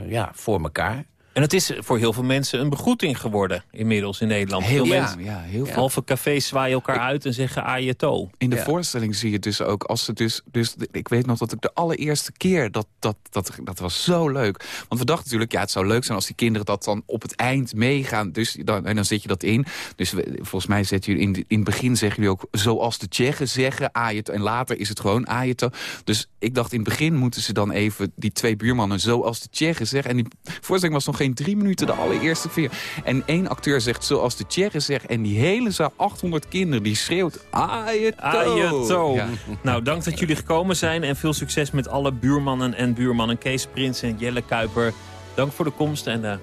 ja, voor elkaar. En het is voor heel veel mensen een begroeting geworden inmiddels in Nederland. Heel veel ja, mensen, ja, heel veel. Halve cafés zwaaien elkaar uit en zeggen ajeto. In de ja. voorstelling zie je dus ook, als ze dus, dus... Ik weet nog dat ik de allereerste keer, dat, dat, dat, dat was zo leuk. Want we dachten natuurlijk, ja, het zou leuk zijn als die kinderen dat dan op het eind meegaan. Dus dan, en dan zet je dat in. Dus we, volgens mij zetten jullie in, in het begin zeggen jullie ook zoals de Tsjechen zeggen, ajeto. En later is het gewoon ajeto. Dus ik dacht in het begin moeten ze dan even die twee buurmannen zoals de Tsjechen zeggen. En die voorstelling was nog geen drie minuten de allereerste keer. En één acteur zegt zoals de Tsjechen zegt. En die hele zaal, 800 kinderen, die schreeuwt ajeto. Ajeto. Ja. Nou, dank dat jullie gekomen zijn. En veel succes met alle buurmannen en buurmannen. Kees Prins en Jelle Kuiper. Dank voor de komst en uh,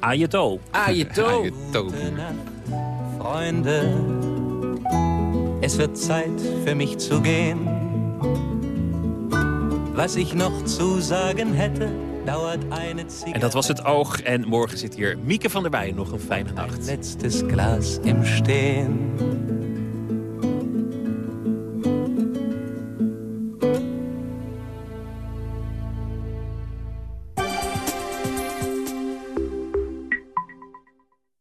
ajeto. Ajeto. ajeto. Freunde, es wird Zeit für mich zu gehen. Was ich noch zu sagen hätte, En dat was het oog. En morgen zit hier Mieke van der Wij. Nog een fijne nacht. Letztes Glas im Stehen.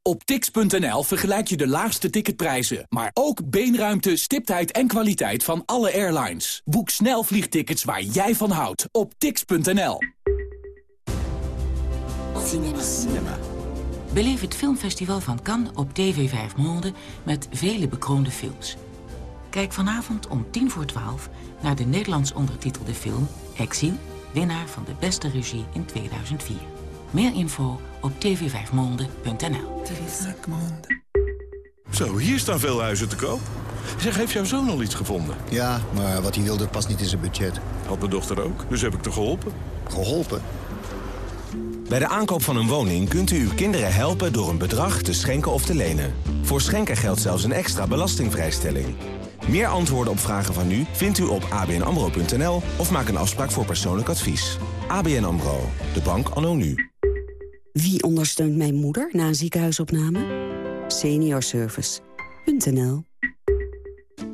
Op tix.nl vergelijk je de laagste ticketprijzen, maar ook beenruimte, stiptheid en kwaliteit van alle airlines. Boek snel vliegtickets waar jij van houdt op tix.nl. Cinema. Cinema. Beleef het filmfestival van Cannes op TV 5 Monde met vele bekroonde films. Kijk vanavond om tien voor twaalf naar de Nederlands ondertitelde film Exil, winnaar van de beste regie in 2004. Meer info op tv5monde.nl. Zo, hier staan veel huizen te koop. Zeg, heeft jouw zoon al iets gevonden? Ja, maar wat hij wilde past niet in zijn budget. Had mijn dochter ook, dus heb ik te geholpen. Geholpen? Bij de aankoop van een woning kunt u uw kinderen helpen door een bedrag te schenken of te lenen. Voor schenken geldt zelfs een extra belastingvrijstelling. Meer antwoorden op vragen van u vindt u op abnamro.nl of maak een afspraak voor persoonlijk advies. ABN AMRO, de bank anno nu. Wie ondersteunt mijn moeder na een ziekenhuisopname? Seniorservice.nl